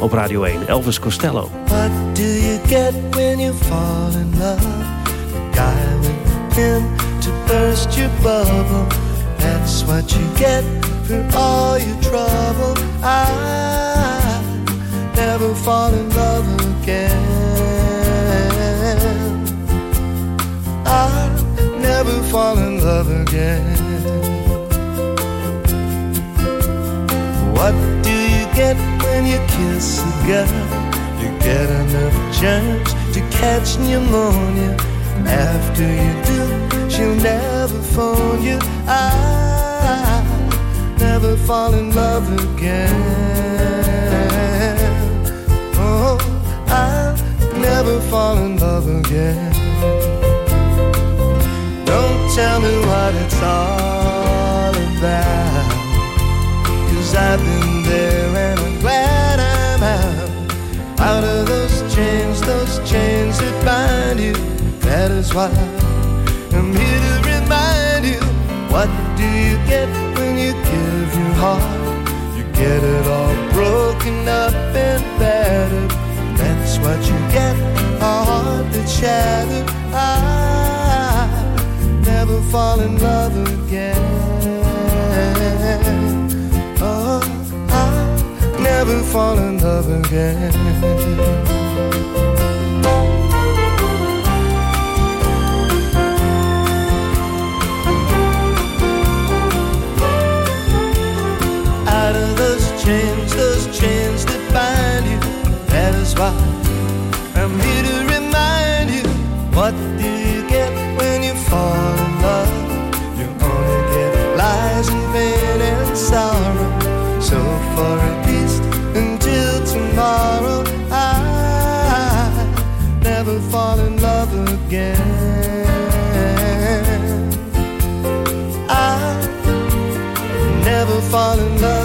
op Radio 1, Elvis Costello. What do you get when you fall in love? The guy with the to burst your bubble. That's what you get for all your trouble. I never fall in love again. I never fall in love again. What do you get when you kiss a girl? You get enough chance to catch pneumonia. After you do, she'll never phone you. I never fall in love again. Oh, I'll never fall in love again. Don't tell me what it's all about. Cause I've been there and I'm glad I'm out. Out of those chains, those chains that bind you. That is why I'm here to remind you. What do you get when you give your heart? You get it all broken up and battered. That's what you get, a heart that's shattered. I never fall in love again. Oh, I never fall in love again. I'm here to remind you. What do you get when you fall in love? You only get lies and pain and sorrow. So for at least until tomorrow, I never fall in love again. I never fall in love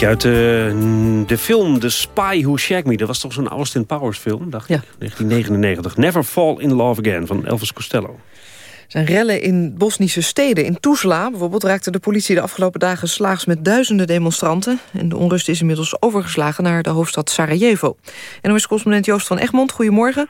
Liedje uit de film The Spy Who Shagged Me. Dat was toch zo'n Austin Powers film, dacht ik. 1999. Never Fall in Love Again van Elvis Costello. Er zijn rellen in Bosnische steden. In Tuzla bijvoorbeeld raakte de politie de afgelopen dagen slaags met duizenden demonstranten. En de onrust is inmiddels overgeslagen naar de hoofdstad Sarajevo. En is correspondent Joost van Egmond, goedemorgen.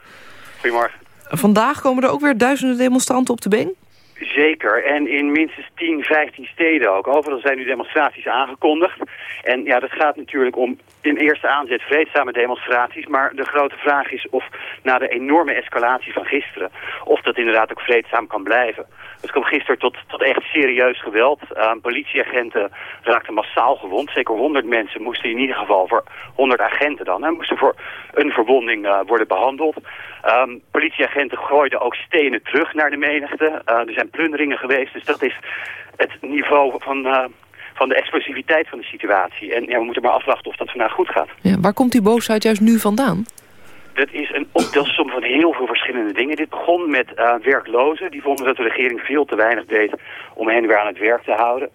Goedemorgen. Vandaag komen er ook weer duizenden demonstranten op de been. Zeker, en in minstens 10, 15 steden ook. Overal zijn nu demonstraties aangekondigd. En ja, dat gaat natuurlijk om in eerste aanzet vreedzame demonstraties. Maar de grote vraag is of na de enorme escalatie van gisteren... of dat inderdaad ook vreedzaam kan blijven. Het kwam gisteren tot, tot echt serieus geweld. Uh, politieagenten raakten massaal gewond. Zeker 100 mensen moesten in ieder geval voor 100 agenten dan... Hè, moesten voor een verwonding uh, worden behandeld. Um, politieagenten gooiden ook stenen terug naar de menigte. Uh, er zijn plunderingen geweest, dus dat is het niveau van, uh, van de explosiviteit van de situatie. En ja, we moeten maar afwachten of dat vandaag goed gaat. Ja, waar komt die boosheid juist nu vandaan? Dat is een optelsom van heel veel verschillende dingen. Dit begon met uh, werklozen. Die vonden dat de regering veel te weinig deed om hen weer aan het werk te houden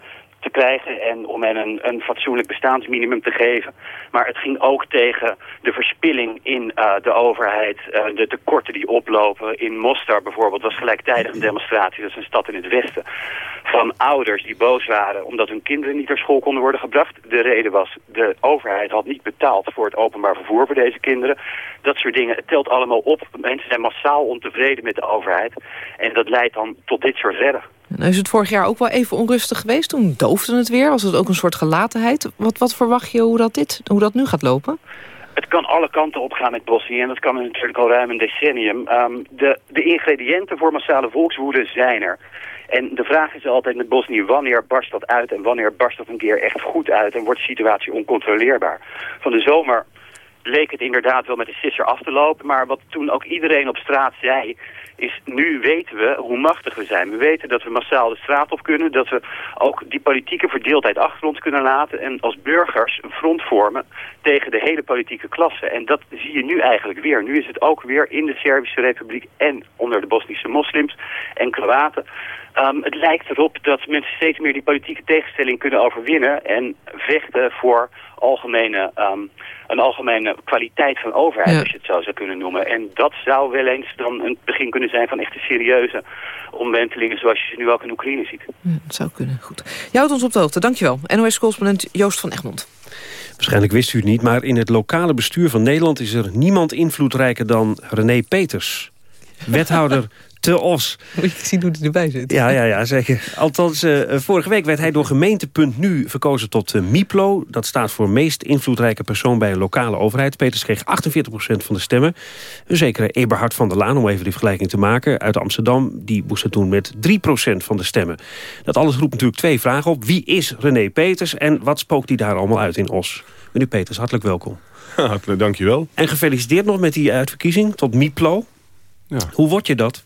te krijgen en om hen een, een fatsoenlijk bestaansminimum te geven. Maar het ging ook tegen de verspilling in uh, de overheid, uh, de tekorten die oplopen. In Mostar bijvoorbeeld was gelijktijdig een demonstratie, dat is een stad in het westen, van ouders die boos waren omdat hun kinderen niet naar school konden worden gebracht. De reden was, de overheid had niet betaald voor het openbaar vervoer voor deze kinderen. Dat soort dingen, het telt allemaal op. Mensen zijn massaal ontevreden met de overheid. En dat leidt dan tot dit soort redden. Nou is het vorig jaar ook wel even onrustig geweest. Toen doofde het weer. Was het ook een soort gelatenheid. Wat, wat verwacht je hoe dat, dit, hoe dat nu gaat lopen? Het kan alle kanten opgaan met Bosnië en dat kan natuurlijk al ruim een decennium. Um, de, de ingrediënten voor massale volkswoede zijn er. En de vraag is altijd met Bosnië, wanneer barst dat uit en wanneer barst dat een keer echt goed uit en wordt de situatie oncontroleerbaar. Van de zomer leek het inderdaad wel met de sisser af te lopen, maar wat toen ook iedereen op straat zei, is nu weten we hoe machtig we zijn. We weten dat we massaal de straat op kunnen, dat we ook die politieke verdeeldheid achter ons kunnen laten en als burgers een front vormen tegen de hele politieke klasse. En dat zie je nu eigenlijk weer. Nu is het ook weer in de Servische Republiek en onder de Bosnische moslims en Kroaten Ehm, het lijkt erop dat mensen steeds meer die politieke tegenstelling kunnen overwinnen en vechten voor algemene, ehm, een algemene kwaliteit van overheid, Ja. als je het zo zou kunnen noemen. En dat zou wel eens dan een begin kunnen zijn van echte serieuze omwentelingen zoals je ze nu ook in Oekraïne ziet. Hm, het zou kunnen, goed. Je houdt ons op de hoogte, dankjewel. NOS-correspondent Joost van Egmond. Waarschijnlijk wist u het niet, maar in het lokale bestuur van Nederland... is er niemand invloedrijker dan René Peters. Wethouder te Os. Moet je zien hoe hij erbij zit. Ja, ja, ja, zeker. Althans, eh, vorige week werd hij door gemeente.nu verkozen tot eh, MIPLO. Dat staat voor meest invloedrijke persoon bij een lokale overheid. Peters kreeg 48% van de stemmen. Een zekere Eberhard van der Laan, om even die vergelijking te maken... uit Amsterdam, die moest het doen met 3% van de stemmen. Dat alles roept natuurlijk twee vragen op. Wie is René Peters en wat spookt hij daar allemaal uit in Os? Meneer Peters, hartelijk welkom. Hartelijk dankjewel. En gefeliciteerd nog met die uitverkiezing tot MIPLO. Ja. Hoe word je dat?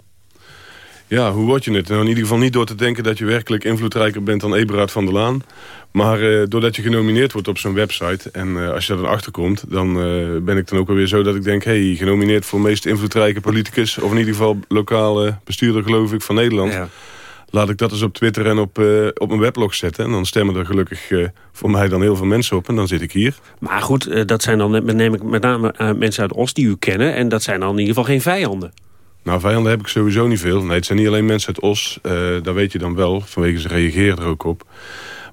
Ja, hoe word je het? Nou, in ieder geval niet door te denken dat je werkelijk invloedrijker bent dan Eberhard van der Laan. Maar eh, doordat je genomineerd wordt op zo'n website. En eh, als je er dan achter komt, dan eh, ben ik dan ook alweer zo dat ik denk... hey, genomineerd voor meest invloedrijke politicus... of in ieder geval lokale bestuurder, geloof ik, van Nederland. Laat ik dat eens op Twitter en op, op mijn weblog zetten. En dan stemmen er gelukkig voor mij dan heel veel mensen op. En dan zit ik hier. Maar goed, dat zijn dan met, neem ik met name mensen uit Os die u kennen. En dat zijn dan in ieder geval geen vijanden. Nou, vijanden heb ik sowieso niet veel. Nee, het zijn niet alleen mensen uit Os. eh dat weet je dan wel, vanwege ze reageren er ook op.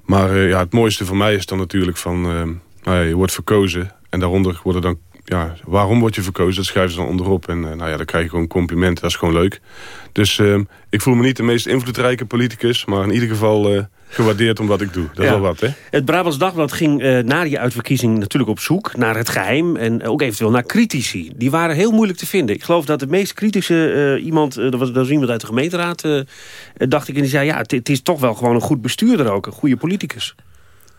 Maar eh, ja, het mooiste voor mij is dan natuurlijk van... eh, nou je wordt verkozen en daaronder worden dan... Ja, waarom word je verkozen? Dat schrijven ze dan onderop. En eh, nou ja, dan krijg je gewoon complimenten. Dat is gewoon leuk. Dus eh, ik voel me niet de meest invloedrijke politicus... maar in ieder geval eh, gewaardeerd om wat ik doe. Dat is Ja. wel wat, hè? Het Brabants Dagblad ging eh, na die uitverkiezing natuurlijk op zoek naar het geheim. En ook eventueel naar critici. Die waren heel moeilijk te vinden. Ik geloof dat de meest kritische iemand, dat, was, dat was iemand uit de gemeenteraad, dacht ik. En die zei, ja, het is toch wel gewoon een goed bestuurder ook. Een goede politicus.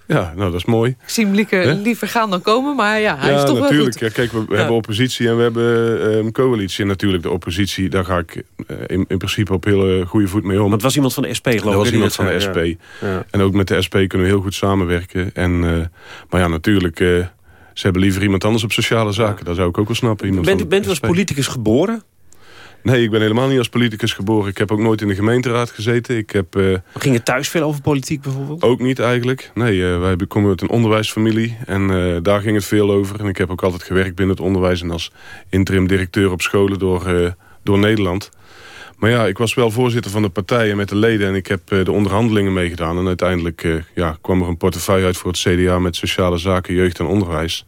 Ja, nou, dat is mooi. Ik zie hem liever gaan dan komen, maar ja, hij ja, is toch natuurlijk. wel Ja, kijk, we, we Ja. hebben oppositie en we hebben ehm, coalitie. En natuurlijk de oppositie, daar ga ik eh, in, in principe op hele goede voet mee om. Dat was iemand van de SP, geloof ik. Dat was iemand van de dat SP. zei, ja. Ja. En ook met de SP kunnen we heel goed samenwerken. En, eh, maar ja, natuurlijk, eh, ze hebben liever iemand anders op sociale zaken. Dat zou ik ook wel snappen. Iemand Bent, bent u als politicus geboren? Nee, ik ben helemaal niet als politicus geboren. Ik heb ook nooit in de gemeenteraad gezeten. Ik heb... eh, Ging het thuis veel over politiek bijvoorbeeld? ook niet eigenlijk. Nee, eh, wij komen uit een onderwijsfamilie en eh, daar ging het veel over. En ik heb ook altijd gewerkt binnen het onderwijs en als interim directeur op scholen door, door Nederland. Maar ja, ik was wel voorzitter van de partij en met de leden en ik heb de onderhandelingen meegedaan. En uiteindelijk ja, kwam er een portefeuille uit voor het CDA met sociale zaken, jeugd en onderwijs.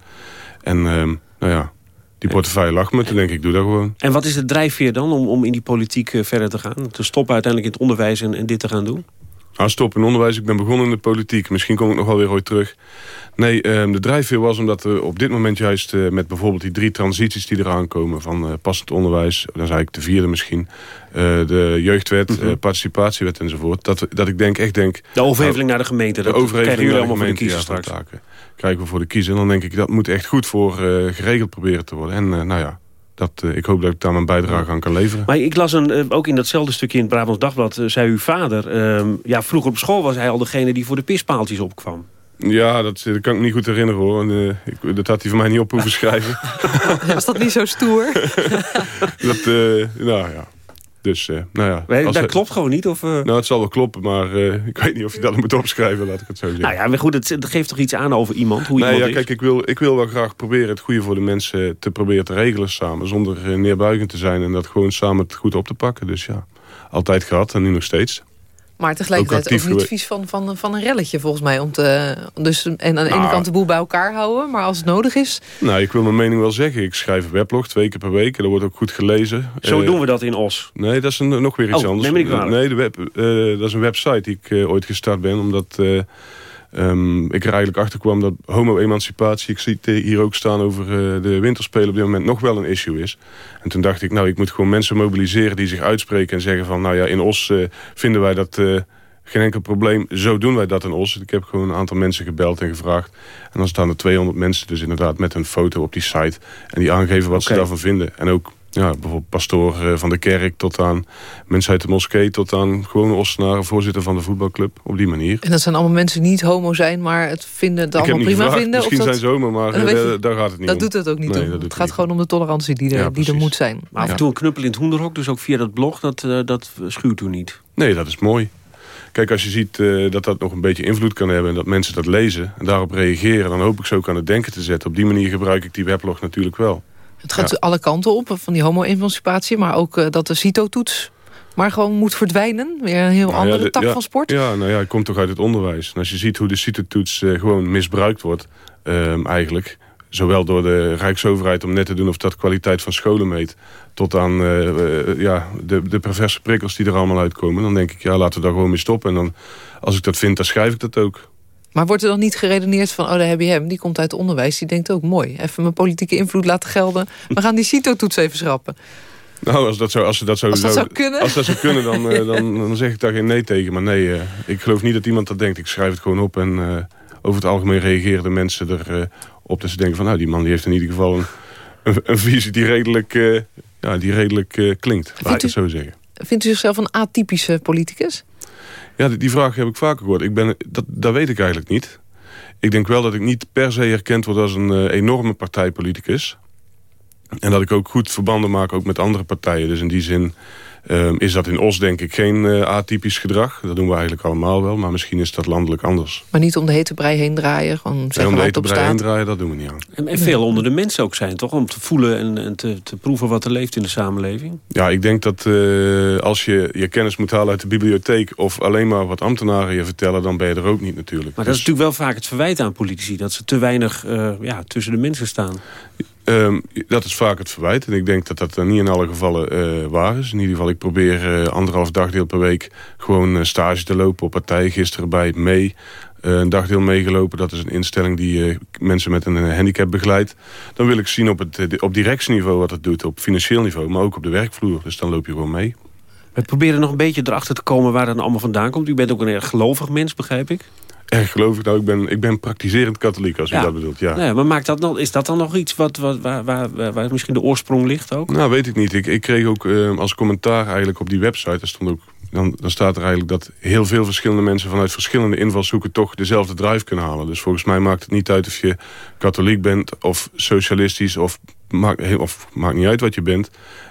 En ehm, nou ja, die portefeuille lag me, toen denk ik, doe dat gewoon. En wat is de drijfveer dan om, om in die politiek eh, verder te gaan? Te stoppen uiteindelijk in het onderwijs en, en dit te gaan doen? Nou, stop in onderwijs. Ik ben begonnen in de politiek. Misschien kom ik nog wel weer ooit terug. Nee, ehm, de drijfveer was omdat er op dit moment juist... eh, met bijvoorbeeld die drie transities die eraan komen... van eh, passend onderwijs, dan zei ik de vierde misschien... de jeugdwet, eh, participatiewet enzovoort... Dat, dat ik denk, echt denk... De overheveling naar de gemeente, dat De overheveling krijgen jullie naar de gemeente, ja, straks. taken krijgen we voor de kiezer. En dan denk ik, dat moet echt goed voor eh, geregeld proberen te worden. En eh, nou ja, dat, eh, ik hoop dat ik daar mijn bijdrage aan kan leveren. Maar ik las een, ook in datzelfde stukje in het Brabants Dagblad... zei uw vader, ehm, ja, vroeger op school was hij al degene die voor de pispaaltjes opkwam. Ja, dat, dat kan ik me niet goed herinneren hoor. En, eh, ik, dat had hij voor mij niet op hoeven schrijven. Was dat niet zo stoer? dat, eh, nou ja. Dus, eh, nou ja. Nee, dat klopt gewoon niet? Of, eh? Nou, het zal wel kloppen, maar eh, ik weet niet of je dat moet opschrijven, laat ik het zo zeggen. Nou ja, maar goed, het, het geeft toch iets aan over iemand, hoe nee, iemand ja, is? kijk, ik wil, ik wil wel graag proberen het goede voor de mensen te proberen te regelen samen. Zonder neerbuigend te zijn en dat gewoon samen het goed op te pakken. Dus ja, altijd gehad en nu nog steeds. Maar tegelijkertijd ook, niet vies van, van, van een relletje volgens mij. Om te, dus en aan de ene Nou. kant de boel bij elkaar houden. Maar als het nodig is... Nou, ik wil mijn mening wel zeggen. Ik schrijf een weblog twee keer per week. En dat wordt ook goed gelezen. Zo Eh, doen we dat in Os. Nee, dat is een, nog weer iets Oh, anders. nee, de web, eh, dat is een website die ik eh, ooit gestart ben. Omdat eh, ehm, ik er eigenlijk achter kwam dat homo-emancipatie... ik zie het hier ook staan over eh, de winterspelen... op dit moment nog wel een issue is. En toen dacht ik, nou, ik moet gewoon mensen mobiliseren... die zich uitspreken en zeggen van... nou ja, in Os eh, vinden wij dat... eh, geen enkel probleem, zo doen wij dat in Os. Ik heb gewoon een aantal mensen gebeld en gevraagd. En dan staan er 200 mensen dus inderdaad met een foto op die site. En die aangeven wat ze daarvan vinden. En ook ja, bijvoorbeeld pastoor eh, van de kerk tot aan mensen uit de moskee... tot aan gewone Ossenaren, voorzitter van de voetbalclub. Op die manier. En dat zijn allemaal mensen die niet homo zijn, maar het vinden het allemaal prima gevraagd. vinden. Misschien of dat, zijn ze homo, maar Dan eh, je- daar- gaat het niet dat om. doet het ook niet Nee, om. Het gaat gewoon om de tolerantie die er, Ja, die er moet zijn. Maar af en toe een knuppel in het hoenderhok, dus ook via dat blog, dat, eh, dat schuwt u niet. Nee, dat is mooi. Kijk, als je ziet uh, dat dat nog een beetje invloed kan hebben... en dat mensen dat lezen en daarop reageren... dan hoop ik ze ook aan het denken te zetten. Op die manier gebruik ik die weblog natuurlijk wel. Het gaat ja. alle kanten op, van die homo-emancipatie... maar ook uh, dat de CITO-toets maar gewoon moet verdwijnen. Weer een heel nou, andere ja, de, tak ja, van sport. Ja, nou ja, ik kom toch uit het onderwijs. En als je ziet hoe de CITO-toets uh, gewoon misbruikt wordt... Um, eigenlijk zowel door de Rijksoverheid om net te doen of dat kwaliteit van scholen meet... tot aan uh, ja, de, de perverse prikkels die er allemaal uitkomen. Dan denk ik, ja, laten we daar gewoon mee stoppen. En dan, als ik dat vind, dan schrijf ik dat ook. Maar wordt er dan niet geredeneerd van, oh, daar heb je hem. Die komt uit het onderwijs, die denkt ook, mooi. Even mijn politieke invloed laten gelden. We gaan die CITO-toets even schrappen. Nou, als, dat zo, als ze dat, zo, als dat zou kunnen, als dat zou kunnen dan, uh, dan, dan zeg ik daar geen nee tegen. Maar nee, uh, ik geloof niet dat iemand dat denkt. Ik schrijf het gewoon op en uh, over het algemeen reageren de mensen er op dat ze denken van... nou, die man die heeft in ieder geval een, een, een visie die redelijk, uh, ja, die redelijk uh, klinkt. Laat ik het zo zeggen. Vindt u zichzelf een atypische politicus? Ja, die, vraag heb ik vaker gehoord. Ik ben, dat, dat weet ik eigenlijk niet. Ik denk wel dat ik niet per se herkend word als een uh, enorme partijpoliticus. En dat ik ook goed verbanden maak ook met andere partijen. Dus in die zin um, is dat in Os denk ik geen uh, atypisch gedrag. Dat doen we eigenlijk allemaal wel. Maar misschien is dat landelijk anders. Maar niet om de hete brei heen draaien? Gewoon nee, om de hete brei heen draaien, dat doen we niet aan. En, en veel onder de mensen ook zijn, toch? Om te voelen en, en te, te, proeven wat er leeft in de samenleving. Ja, ik denk dat uh, als je je kennis moet halen uit de bibliotheek... of alleen maar wat ambtenaren je vertellen, dan ben je er ook niet natuurlijk. Maar dat is natuurlijk wel vaak het verwijt aan politici. Dat ze te weinig uh, ja, tussen de mensen staan. Um, dat is vaak het verwijt. En ik denk dat dat niet in alle gevallen uh, waar is. In ieder geval, ik probeer uh, anderhalf dagdeel per week... gewoon uh, stage te lopen op partijen. Gisteren bij mee een dagdeel meegelopen. Dat is een instelling die mensen met een handicap begeleidt. Dan wil ik zien op, het, op directieniveau wat het doet. Op financieel niveau, maar ook op de werkvloer. Dus dan loop je gewoon mee. We proberen nog een beetje erachter te komen waar dat allemaal vandaan komt. U bent ook een erg gelovig mens, begrijp ik? Erg geloof ik nou, ik ben, ik ben praktiserend katholiek als ja. u dat bedoelt. Ja. Nee, maar maakt dat dan, is dat dan nog iets wat, wat, waar, waar, waar misschien de oorsprong ligt ook? Nou, weet ik niet. Ik, ik kreeg ook uh, als commentaar eigenlijk op die website, daar stond ook, dan, dan staat er eigenlijk dat heel veel verschillende mensen vanuit verschillende invalshoeken toch dezelfde drive kunnen halen. Dus volgens mij maakt het niet uit of je katholiek bent of socialistisch of maakt, of maakt niet uit wat je bent.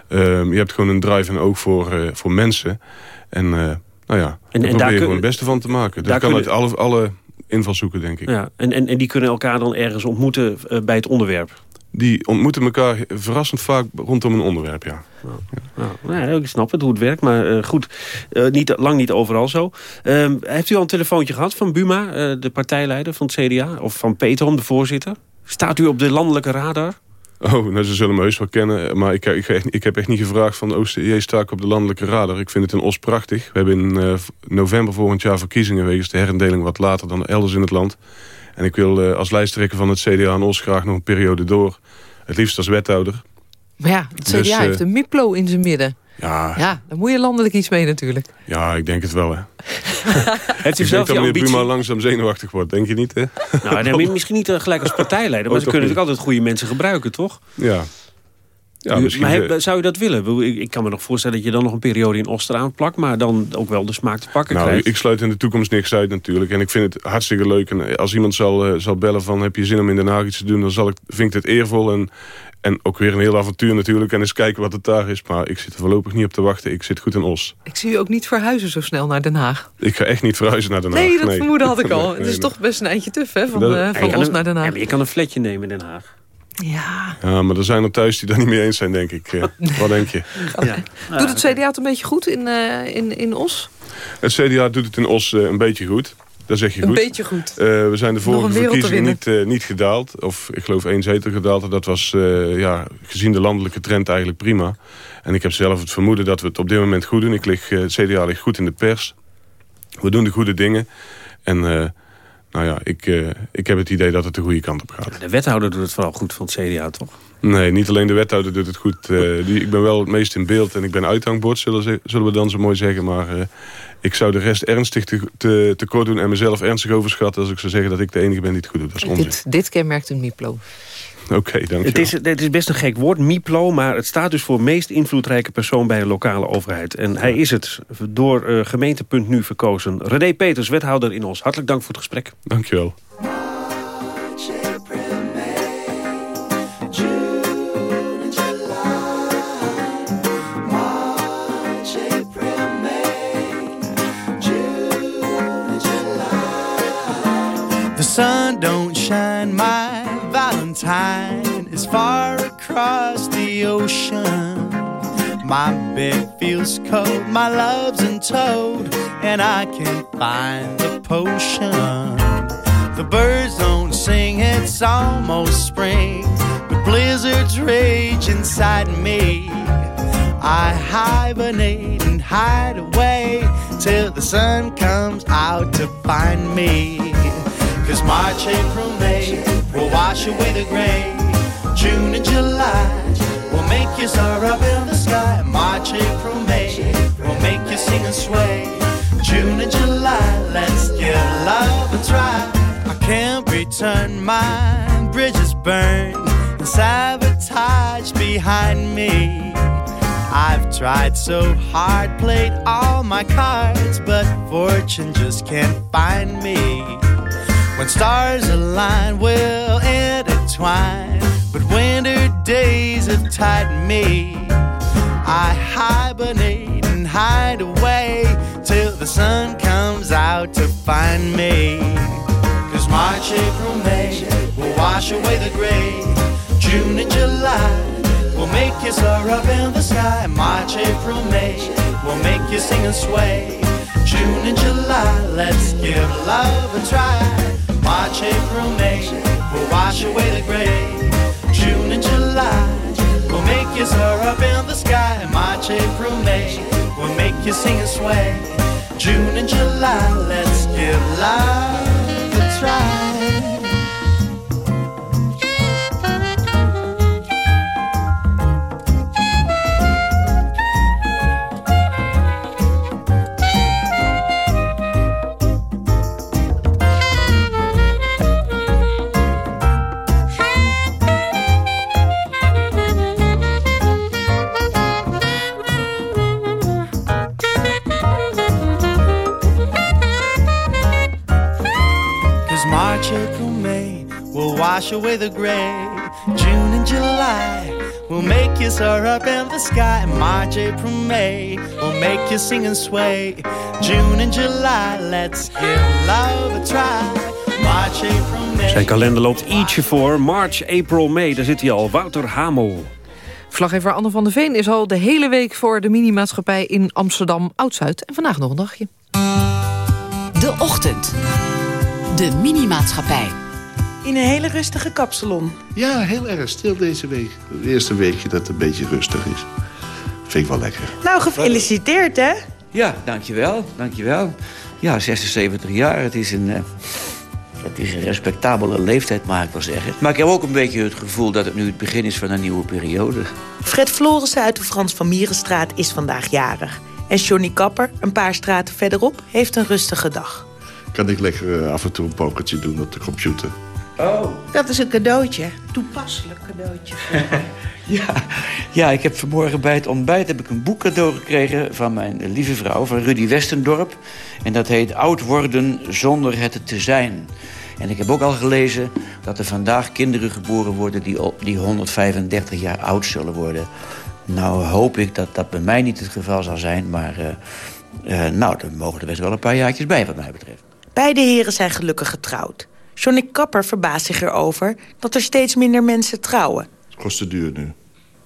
Uh, je hebt gewoon een drive en oog voor, uh, voor mensen. En uh, nou ja, en, en probeer je gewoon het beste van te maken. Dat kan uit alle, alle invalshoeken, denk ik. Ja, en, en, en die kunnen elkaar dan ergens ontmoeten uh, bij het onderwerp? Die ontmoeten elkaar verrassend vaak rondom een onderwerp, ja. Nou, nou, ja, ik snap het, hoe het werkt, maar uh, goed, uh, niet, lang niet overal zo. Uh, heeft u al een telefoontje gehad van Buma, de partijleider van het CDA? Of van Peterom, de voorzitter? Staat u op de landelijke radar? Oh, nou, ze zullen me heus wel kennen. Maar ik, ik, ik heb echt niet gevraagd van... OCE sta ik op de landelijke radar. Ik vind het in Os prachtig. We hebben in uh, november volgend jaar verkiezingen... wegens de herindeling wat later dan elders in het land. En ik wil uh, als lijsttrekker van het CDA in Os graag nog een periode door. Het liefst als wethouder. Maar ja, het CDA dus, heeft een MIPLO in zijn midden. Ja. ja, dan moet je landelijk iets mee natuurlijk. Ja, ik denk het wel, hè. Heeft u ik zelf denk dat meneer Buma langzaam zenuwachtig wordt, denk je niet, hè? Nou, nee, misschien niet gelijk als partijleider... maar Oh, ze toch kunnen niet. natuurlijk altijd goede mensen gebruiken, toch? Ja. Ja, U- misschien... maar ze- heb- zou je dat willen? Ik, ik kan me nog voorstellen dat je dan nog een periode in Ooster aanplakt... maar dan ook wel de smaak te pakken Nou, krijgt. ik sluit in de toekomst niks uit natuurlijk. En ik vind het hartstikke leuk. En als iemand zal, eh, zal bellen van heb je zin om in Den Haag iets te doen... dan zal ik, vind ik het eervol. En, en ook weer een heel avontuur natuurlijk. En eens kijken wat het daar is. Maar ik zit er voorlopig niet op te wachten. Ik zit goed in Os. Ik zie u ook niet verhuizen zo snel naar Den Haag. Ik ga echt niet verhuizen naar Den Haag. Nee, dat vermoeden had ik al. Nee, het is nee, toch best een eindje tuf, hè? Van, Dat- eh, Ja, van je Os naar Den Ja, Haag. maar je kan een flatje nemen in Den Haag. Ja. Ja, maar er zijn er thuis die daar niet mee eens zijn, denk ik. Wat denk je? Ja. Doet het CDA het een beetje goed in, eh, in, in Os? Het CDA doet het in Os eh, een beetje goed. Dat zeg je Een goed. beetje goed. Eh, we zijn de een vorige verkiezingen niet, eh, niet gedaald. Of ik geloof één zetel gedaald. En Dat was eh, ja, gezien de landelijke trend eigenlijk prima. En ik heb zelf het vermoeden dat we het op dit moment goed doen. Ik lig, eh, het CDA ligt goed in de pers. We doen de goede dingen. En eh, nou ja, ik, eh, ik heb het idee dat het de goede kant op gaat. De wethouder doet het vooral goed van het CDA, toch? Nee, niet alleen de wethouder doet het goed. Eh, die, ik ben wel het meest in beeld en ik ben uithangbord, zullen, zullen we dan zo mooi zeggen. Maar eh, ik zou de rest ernstig te, te, tekort doen en mezelf ernstig overschatten... als ik zou zeggen dat ik de enige ben die het goed doet. Dat is onzin. Dit, dit kenmerkt een MIPLO. Oké, dank je Het is, het is best een gek woord, MIPLO, maar het staat dus voor meest invloedrijke persoon bij een lokale overheid. En hij is het, door eh, gemeente.nu verkozen. René Peters, wethouder in Os. Hartelijk dank voor het gesprek. Dank je wel. Ocean. My bed feels cold, my love's in toad, and I can't find the potion. The birds don't sing, it's almost spring, but blizzards rage inside me. I hibernate and hide away till the sun comes out to find me. Cause March, April, May will wash away the gray. June and July make you soar up in the sky. March, April, May We'll make you sing and sway. June and July, let's give love a try. I can't return my bridges burned and sabotage behind me. I've tried so hard, played all my cards, but fortune just can't find me. When stars align, we'll intertwine, but winter days have tied me. I hibernate and hide away till the sun comes out to find me. Cause March, April, May will wash away the gray. June and July will make you soar up in the sky. March, April, May will make you sing and sway. June and July, let's give love a try. March, April, May will wash away the gray. June and July will make you soar up in the sky. March, April, May will make you sing and sway. June and July, let's give love wash away the gray. June and July will make you soar up in the sky. March, April, May will make you sing and sway. June and July, let's give love a try. March, April, May. Zijn kalender loopt ietsje voor. March, April, May. Daar zit hij al. Wouter Hamel. Vlaggever Anne van der Veen is al de hele week voor de minimaatschappij in Amsterdam Oud-Zuid. En vandaag nog een dagje. De Ochtend. De Minimaatschappij. In een hele rustige kapsalon. Ja, heel erg stil deze week. Het eerste weekje dat het een beetje rustig is. Vind ik wel lekker. Nou, gefeliciteerd hè? Ja, dankjewel, dankjewel. Ja, 76 jaar, het is een... eh, het is een respectabele leeftijd, mag ik wel zeggen. Maar ik heb ook een beetje het gevoel dat het nu het begin is van een nieuwe periode. Fred Florissen uit de Frans van Mierenstraat is vandaag jarig. En Johnny Kapper, een paar straten verderop, heeft een rustige dag. Kan ik lekker eh, af en toe een pokertje doen op de computer. Oh. Dat is een cadeautje. Toepasselijk cadeautje. Ja, ja, ik heb vanmorgen bij het ontbijt heb ik een boek cadeau gekregen van mijn lieve vrouw, van Rudy Westendorp. En dat heet Oud worden zonder het te zijn. En ik heb ook al gelezen dat er vandaag kinderen geboren worden die, die 135 jaar oud zullen worden. Nou hoop ik dat dat bij mij niet het geval zal zijn, maar eh, eh, nou, er mogen er best wel een paar jaartjes bij wat mij betreft. Beide heren zijn gelukkig getrouwd. Johnny Kapper verbaast zich erover dat er steeds minder mensen trouwen. Het kost te duur nu.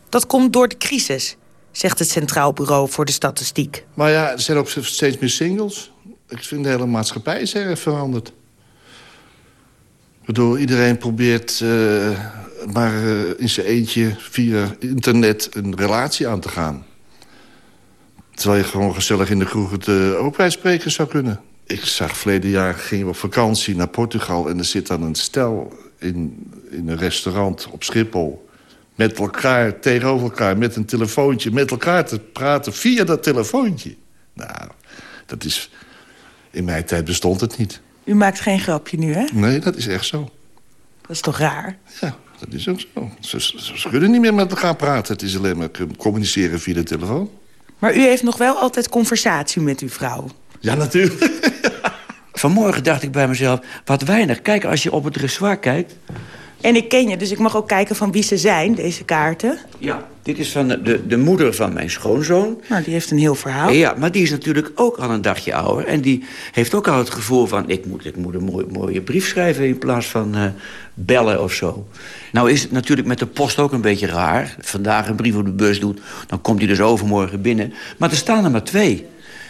Dat komt door de crisis, zegt het Centraal Bureau voor de Statistiek. Maar ja, er zijn ook steeds meer singles. Ik vind de hele maatschappij is erg veranderd. Ik bedoel, iedereen probeert eh, maar eh, in zijn eentje via internet een relatie aan te gaan. Terwijl je gewoon gezellig in de kroeg het uh, ook bij spreken zou kunnen. Ik zag verleden jaar, gingen we op vakantie naar Portugal... en er zit dan een stel in, in een restaurant op Schiphol... met elkaar, tegenover elkaar, met een telefoontje... met elkaar te praten via dat telefoontje. Nou, dat is... In mijn tijd bestond het niet. U maakt geen grapje nu, hè? Nee, dat is echt zo. Dat is toch raar? Ja, dat is ook zo. Ze, ze, ze kunnen niet meer met elkaar praten. Het is alleen maar communiceren via de telefoon. Maar u heeft nog wel altijd conversatie met uw vrouw. Ja, natuurlijk. Vanmorgen dacht ik bij mezelf, wat weinig. Kijk, als je op het dressoir kijkt... En ik ken je, dus ik mag ook kijken van wie ze zijn, deze kaarten. Ja, dit is van de, de moeder van mijn schoonzoon. Nou, die heeft een heel verhaal. Ja, maar die is natuurlijk ook al een dagje ouder. En die heeft ook al het gevoel van... ik moet, ik moet een mooie, mooie brief schrijven in plaats van uh, bellen of zo. Nou is het natuurlijk met de post ook een beetje raar. Vandaag een brief op de bus doet, dan komt hij dus overmorgen binnen. Maar er staan er maar twee.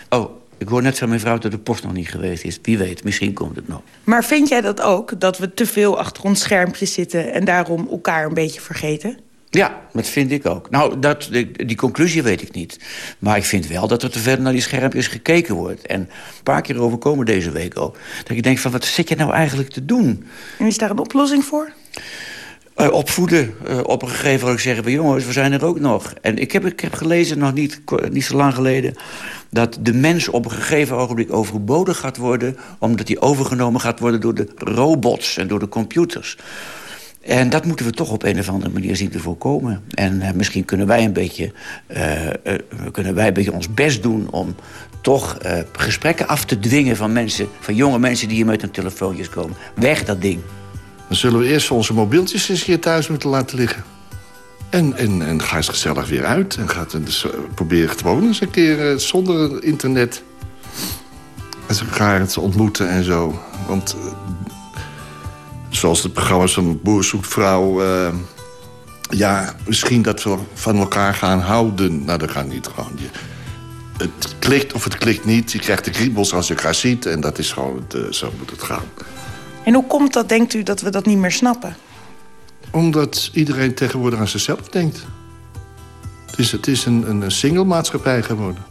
Oh, ik hoor net van mijn vrouw dat de post nog niet geweest is. Wie weet, misschien komt het nog. Maar vind jij dat ook, dat we te veel achter ons schermpje zitten... en daarom elkaar een beetje vergeten? Ja, dat vind ik ook. Nou, dat, die, die, conclusie weet ik niet. Maar ik vind wel dat er te ver naar die schermpjes gekeken wordt. En een paar keer overkomen deze week al. Dat ik denk van, wat zit je nou eigenlijk te doen? En is daar een oplossing voor? Uh, opvoeden. Uh, op een gegeven moment zeggen we, jongens, we zijn er ook nog. En ik heb, ik heb gelezen, nog niet, niet zo lang geleden... dat de mens op een gegeven ogenblik overbodig gaat worden... omdat hij overgenomen gaat worden door de robots en door de computers. En dat moeten we toch op een of andere manier zien te voorkomen. En uh, misschien kunnen wij, een beetje, kunnen wij een beetje ons best doen... om toch gesprekken af te dwingen van mensen... van jonge mensen die hier met hun telefoontjes komen. Weg dat ding. Dan zullen we eerst onze mobieltjes eens hier thuis moeten laten liggen. En, en, en ga eens gezellig weer uit. En ga dus, uh, probeer gewoon eens een keer uh, zonder internet... eens elkaar te ontmoeten en zo. Want uh, zoals de programma's van Boer zoekt vrouw... ja, misschien dat we van elkaar gaan houden. Nou, dat gaat niet gewoon. Het klikt of het klikt niet. Je krijgt de kriebels als je elkaar ziet. En dat is gewoon, het, zo moet het gaan. En hoe komt dat, denkt u, dat we dat niet meer snappen? Omdat iedereen tegenwoordig aan zichzelf denkt. Het is, het is een, een single maatschappij geworden.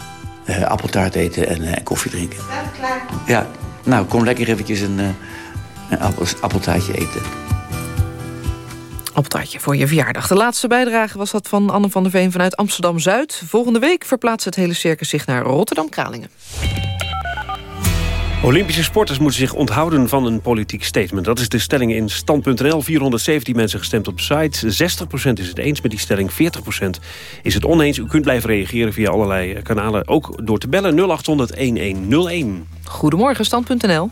Uh, appeltaart eten en uh, koffie drinken. Ja, klaar. Ja, nou, kom lekker eventjes een, uh, een appeltaartje eten. Appeltaartje voor je verjaardag. De laatste bijdrage was dat van Anne van der Veen vanuit Amsterdam-Zuid. Volgende week verplaatst het hele circus zich naar Rotterdam-Kralingen. Olympische sporters moeten zich onthouden van een politiek statement. Dat is de stelling in stand.nl. 417 mensen gestemd op de site. 60% is het eens met die stelling, 40% is het oneens. U kunt blijven reageren via allerlei kanalen, ook door te bellen 0800-1101. Goedemorgen, stand.nl.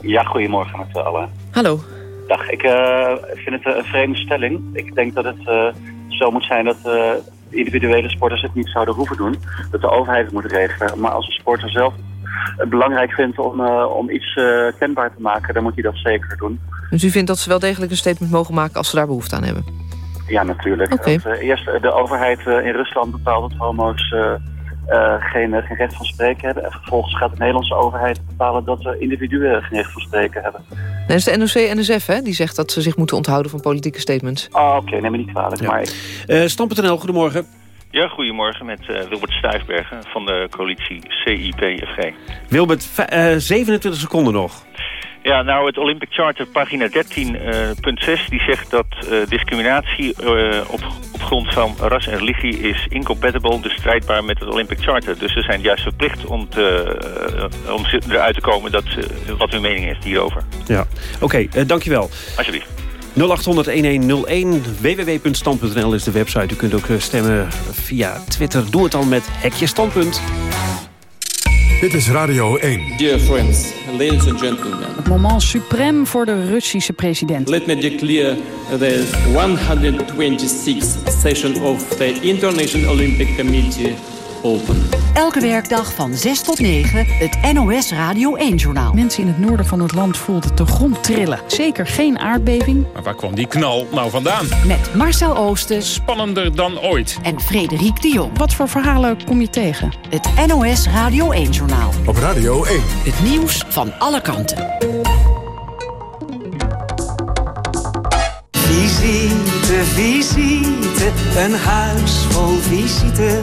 Ja, goedemorgen met allen. Hallo. Dag, ik uh, vind het een vreemde stelling. Ik denk dat het uh, zo moet zijn dat... Uh, individuele sporters het niet zouden hoeven doen. Dat de overheid het moet regelen. Maar als een sporter zelf belangrijk vindt om, uh, om iets uh, kenbaar te maken, dan moet hij dat zeker doen. Dus u vindt dat ze wel degelijk een statement mogen maken als ze daar behoefte aan hebben? Ja, natuurlijk. Okay. Dat, uh, eerst de overheid in Rusland bepaalt dat homo's geen, geen recht van spreken hebben. En vervolgens gaat de Nederlandse overheid bepalen dat de individuen geen recht van spreken hebben. Dat is de NOC-NSF, hè? Die zegt dat ze zich moeten onthouden van politieke statements. Oh, oké. Okay. Neem me niet kwalijk. Ja. Maar... Stam.nl, goedemorgen. Ja, goedemorgen met uh, Wilbert Stuyfbergen van de coalitie CIPFG. Wilbert, uh, 27 seconden nog. Ja, nou het Olympic Charter, pagina 13.6, uh, die zegt dat discriminatie op, op grond van ras en religie is incompatible, dus strijdbaar met het Olympic Charter. Dus ze zijn juist verplicht om, te, om eruit te komen dat, wat hun mening is hierover. Ja, oké, okay, dankjewel. Alsjeblieft. 0800-1101, www.stand.nl is de website. U kunt ook stemmen via Twitter. Doe het dan met Hekje Standpunt. Dit is Radio 1. Dear friends, ladies and gentlemen. Het moment suprem voor de Russische president. Let me declare the 126th session of the International Olympic Committee open. Elke werkdag van 6 tot 9 het NOS Radio 1-journaal. Mensen in het noorden van het land voelden de grond trillen. Zeker geen aardbeving. Maar waar kwam die knal nou vandaan? Met Marcel Oosten. Spannender dan ooit. En Frederik de Jong. Wat voor verhalen kom je tegen? Het NOS Radio 1-journaal. Op Radio 1. Het nieuws van alle kanten. Visite, visite, een huis vol visite.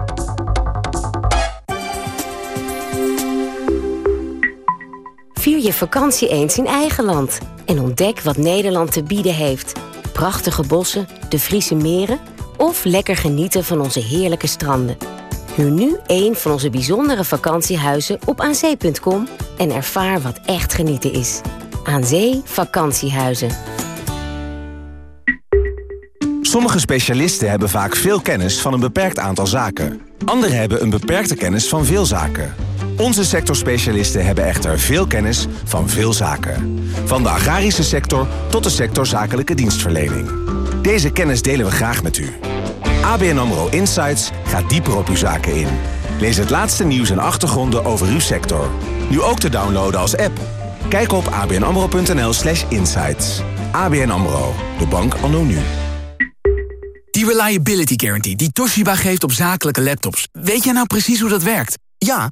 Je vakantie eens in eigen land. En ontdek wat Nederland te bieden heeft. Prachtige bossen, de Friese meren... of lekker genieten van onze heerlijke stranden. Huur nu een van onze bijzondere vakantiehuizen op aanzee.com en ervaar wat echt genieten is. Aan Zee Vakantiehuizen. Sommige specialisten hebben vaak veel kennis van een beperkt aantal zaken. Anderen hebben een beperkte kennis van veel zaken. Onze sectorspecialisten hebben echter veel kennis van veel zaken. Van de agrarische sector tot de sector zakelijke dienstverlening. Deze kennis delen we graag met u. ABN AMRO Insights gaat dieper op uw zaken in. Lees het laatste nieuws en achtergronden over uw sector. Nu ook te downloaden als app. Kijk op abnamro.nl slash insights. ABN AMRO, de bank anno nu. Die Reliability Guarantee die Toshiba geeft op zakelijke laptops. Weet jij nou precies hoe dat werkt? Ja,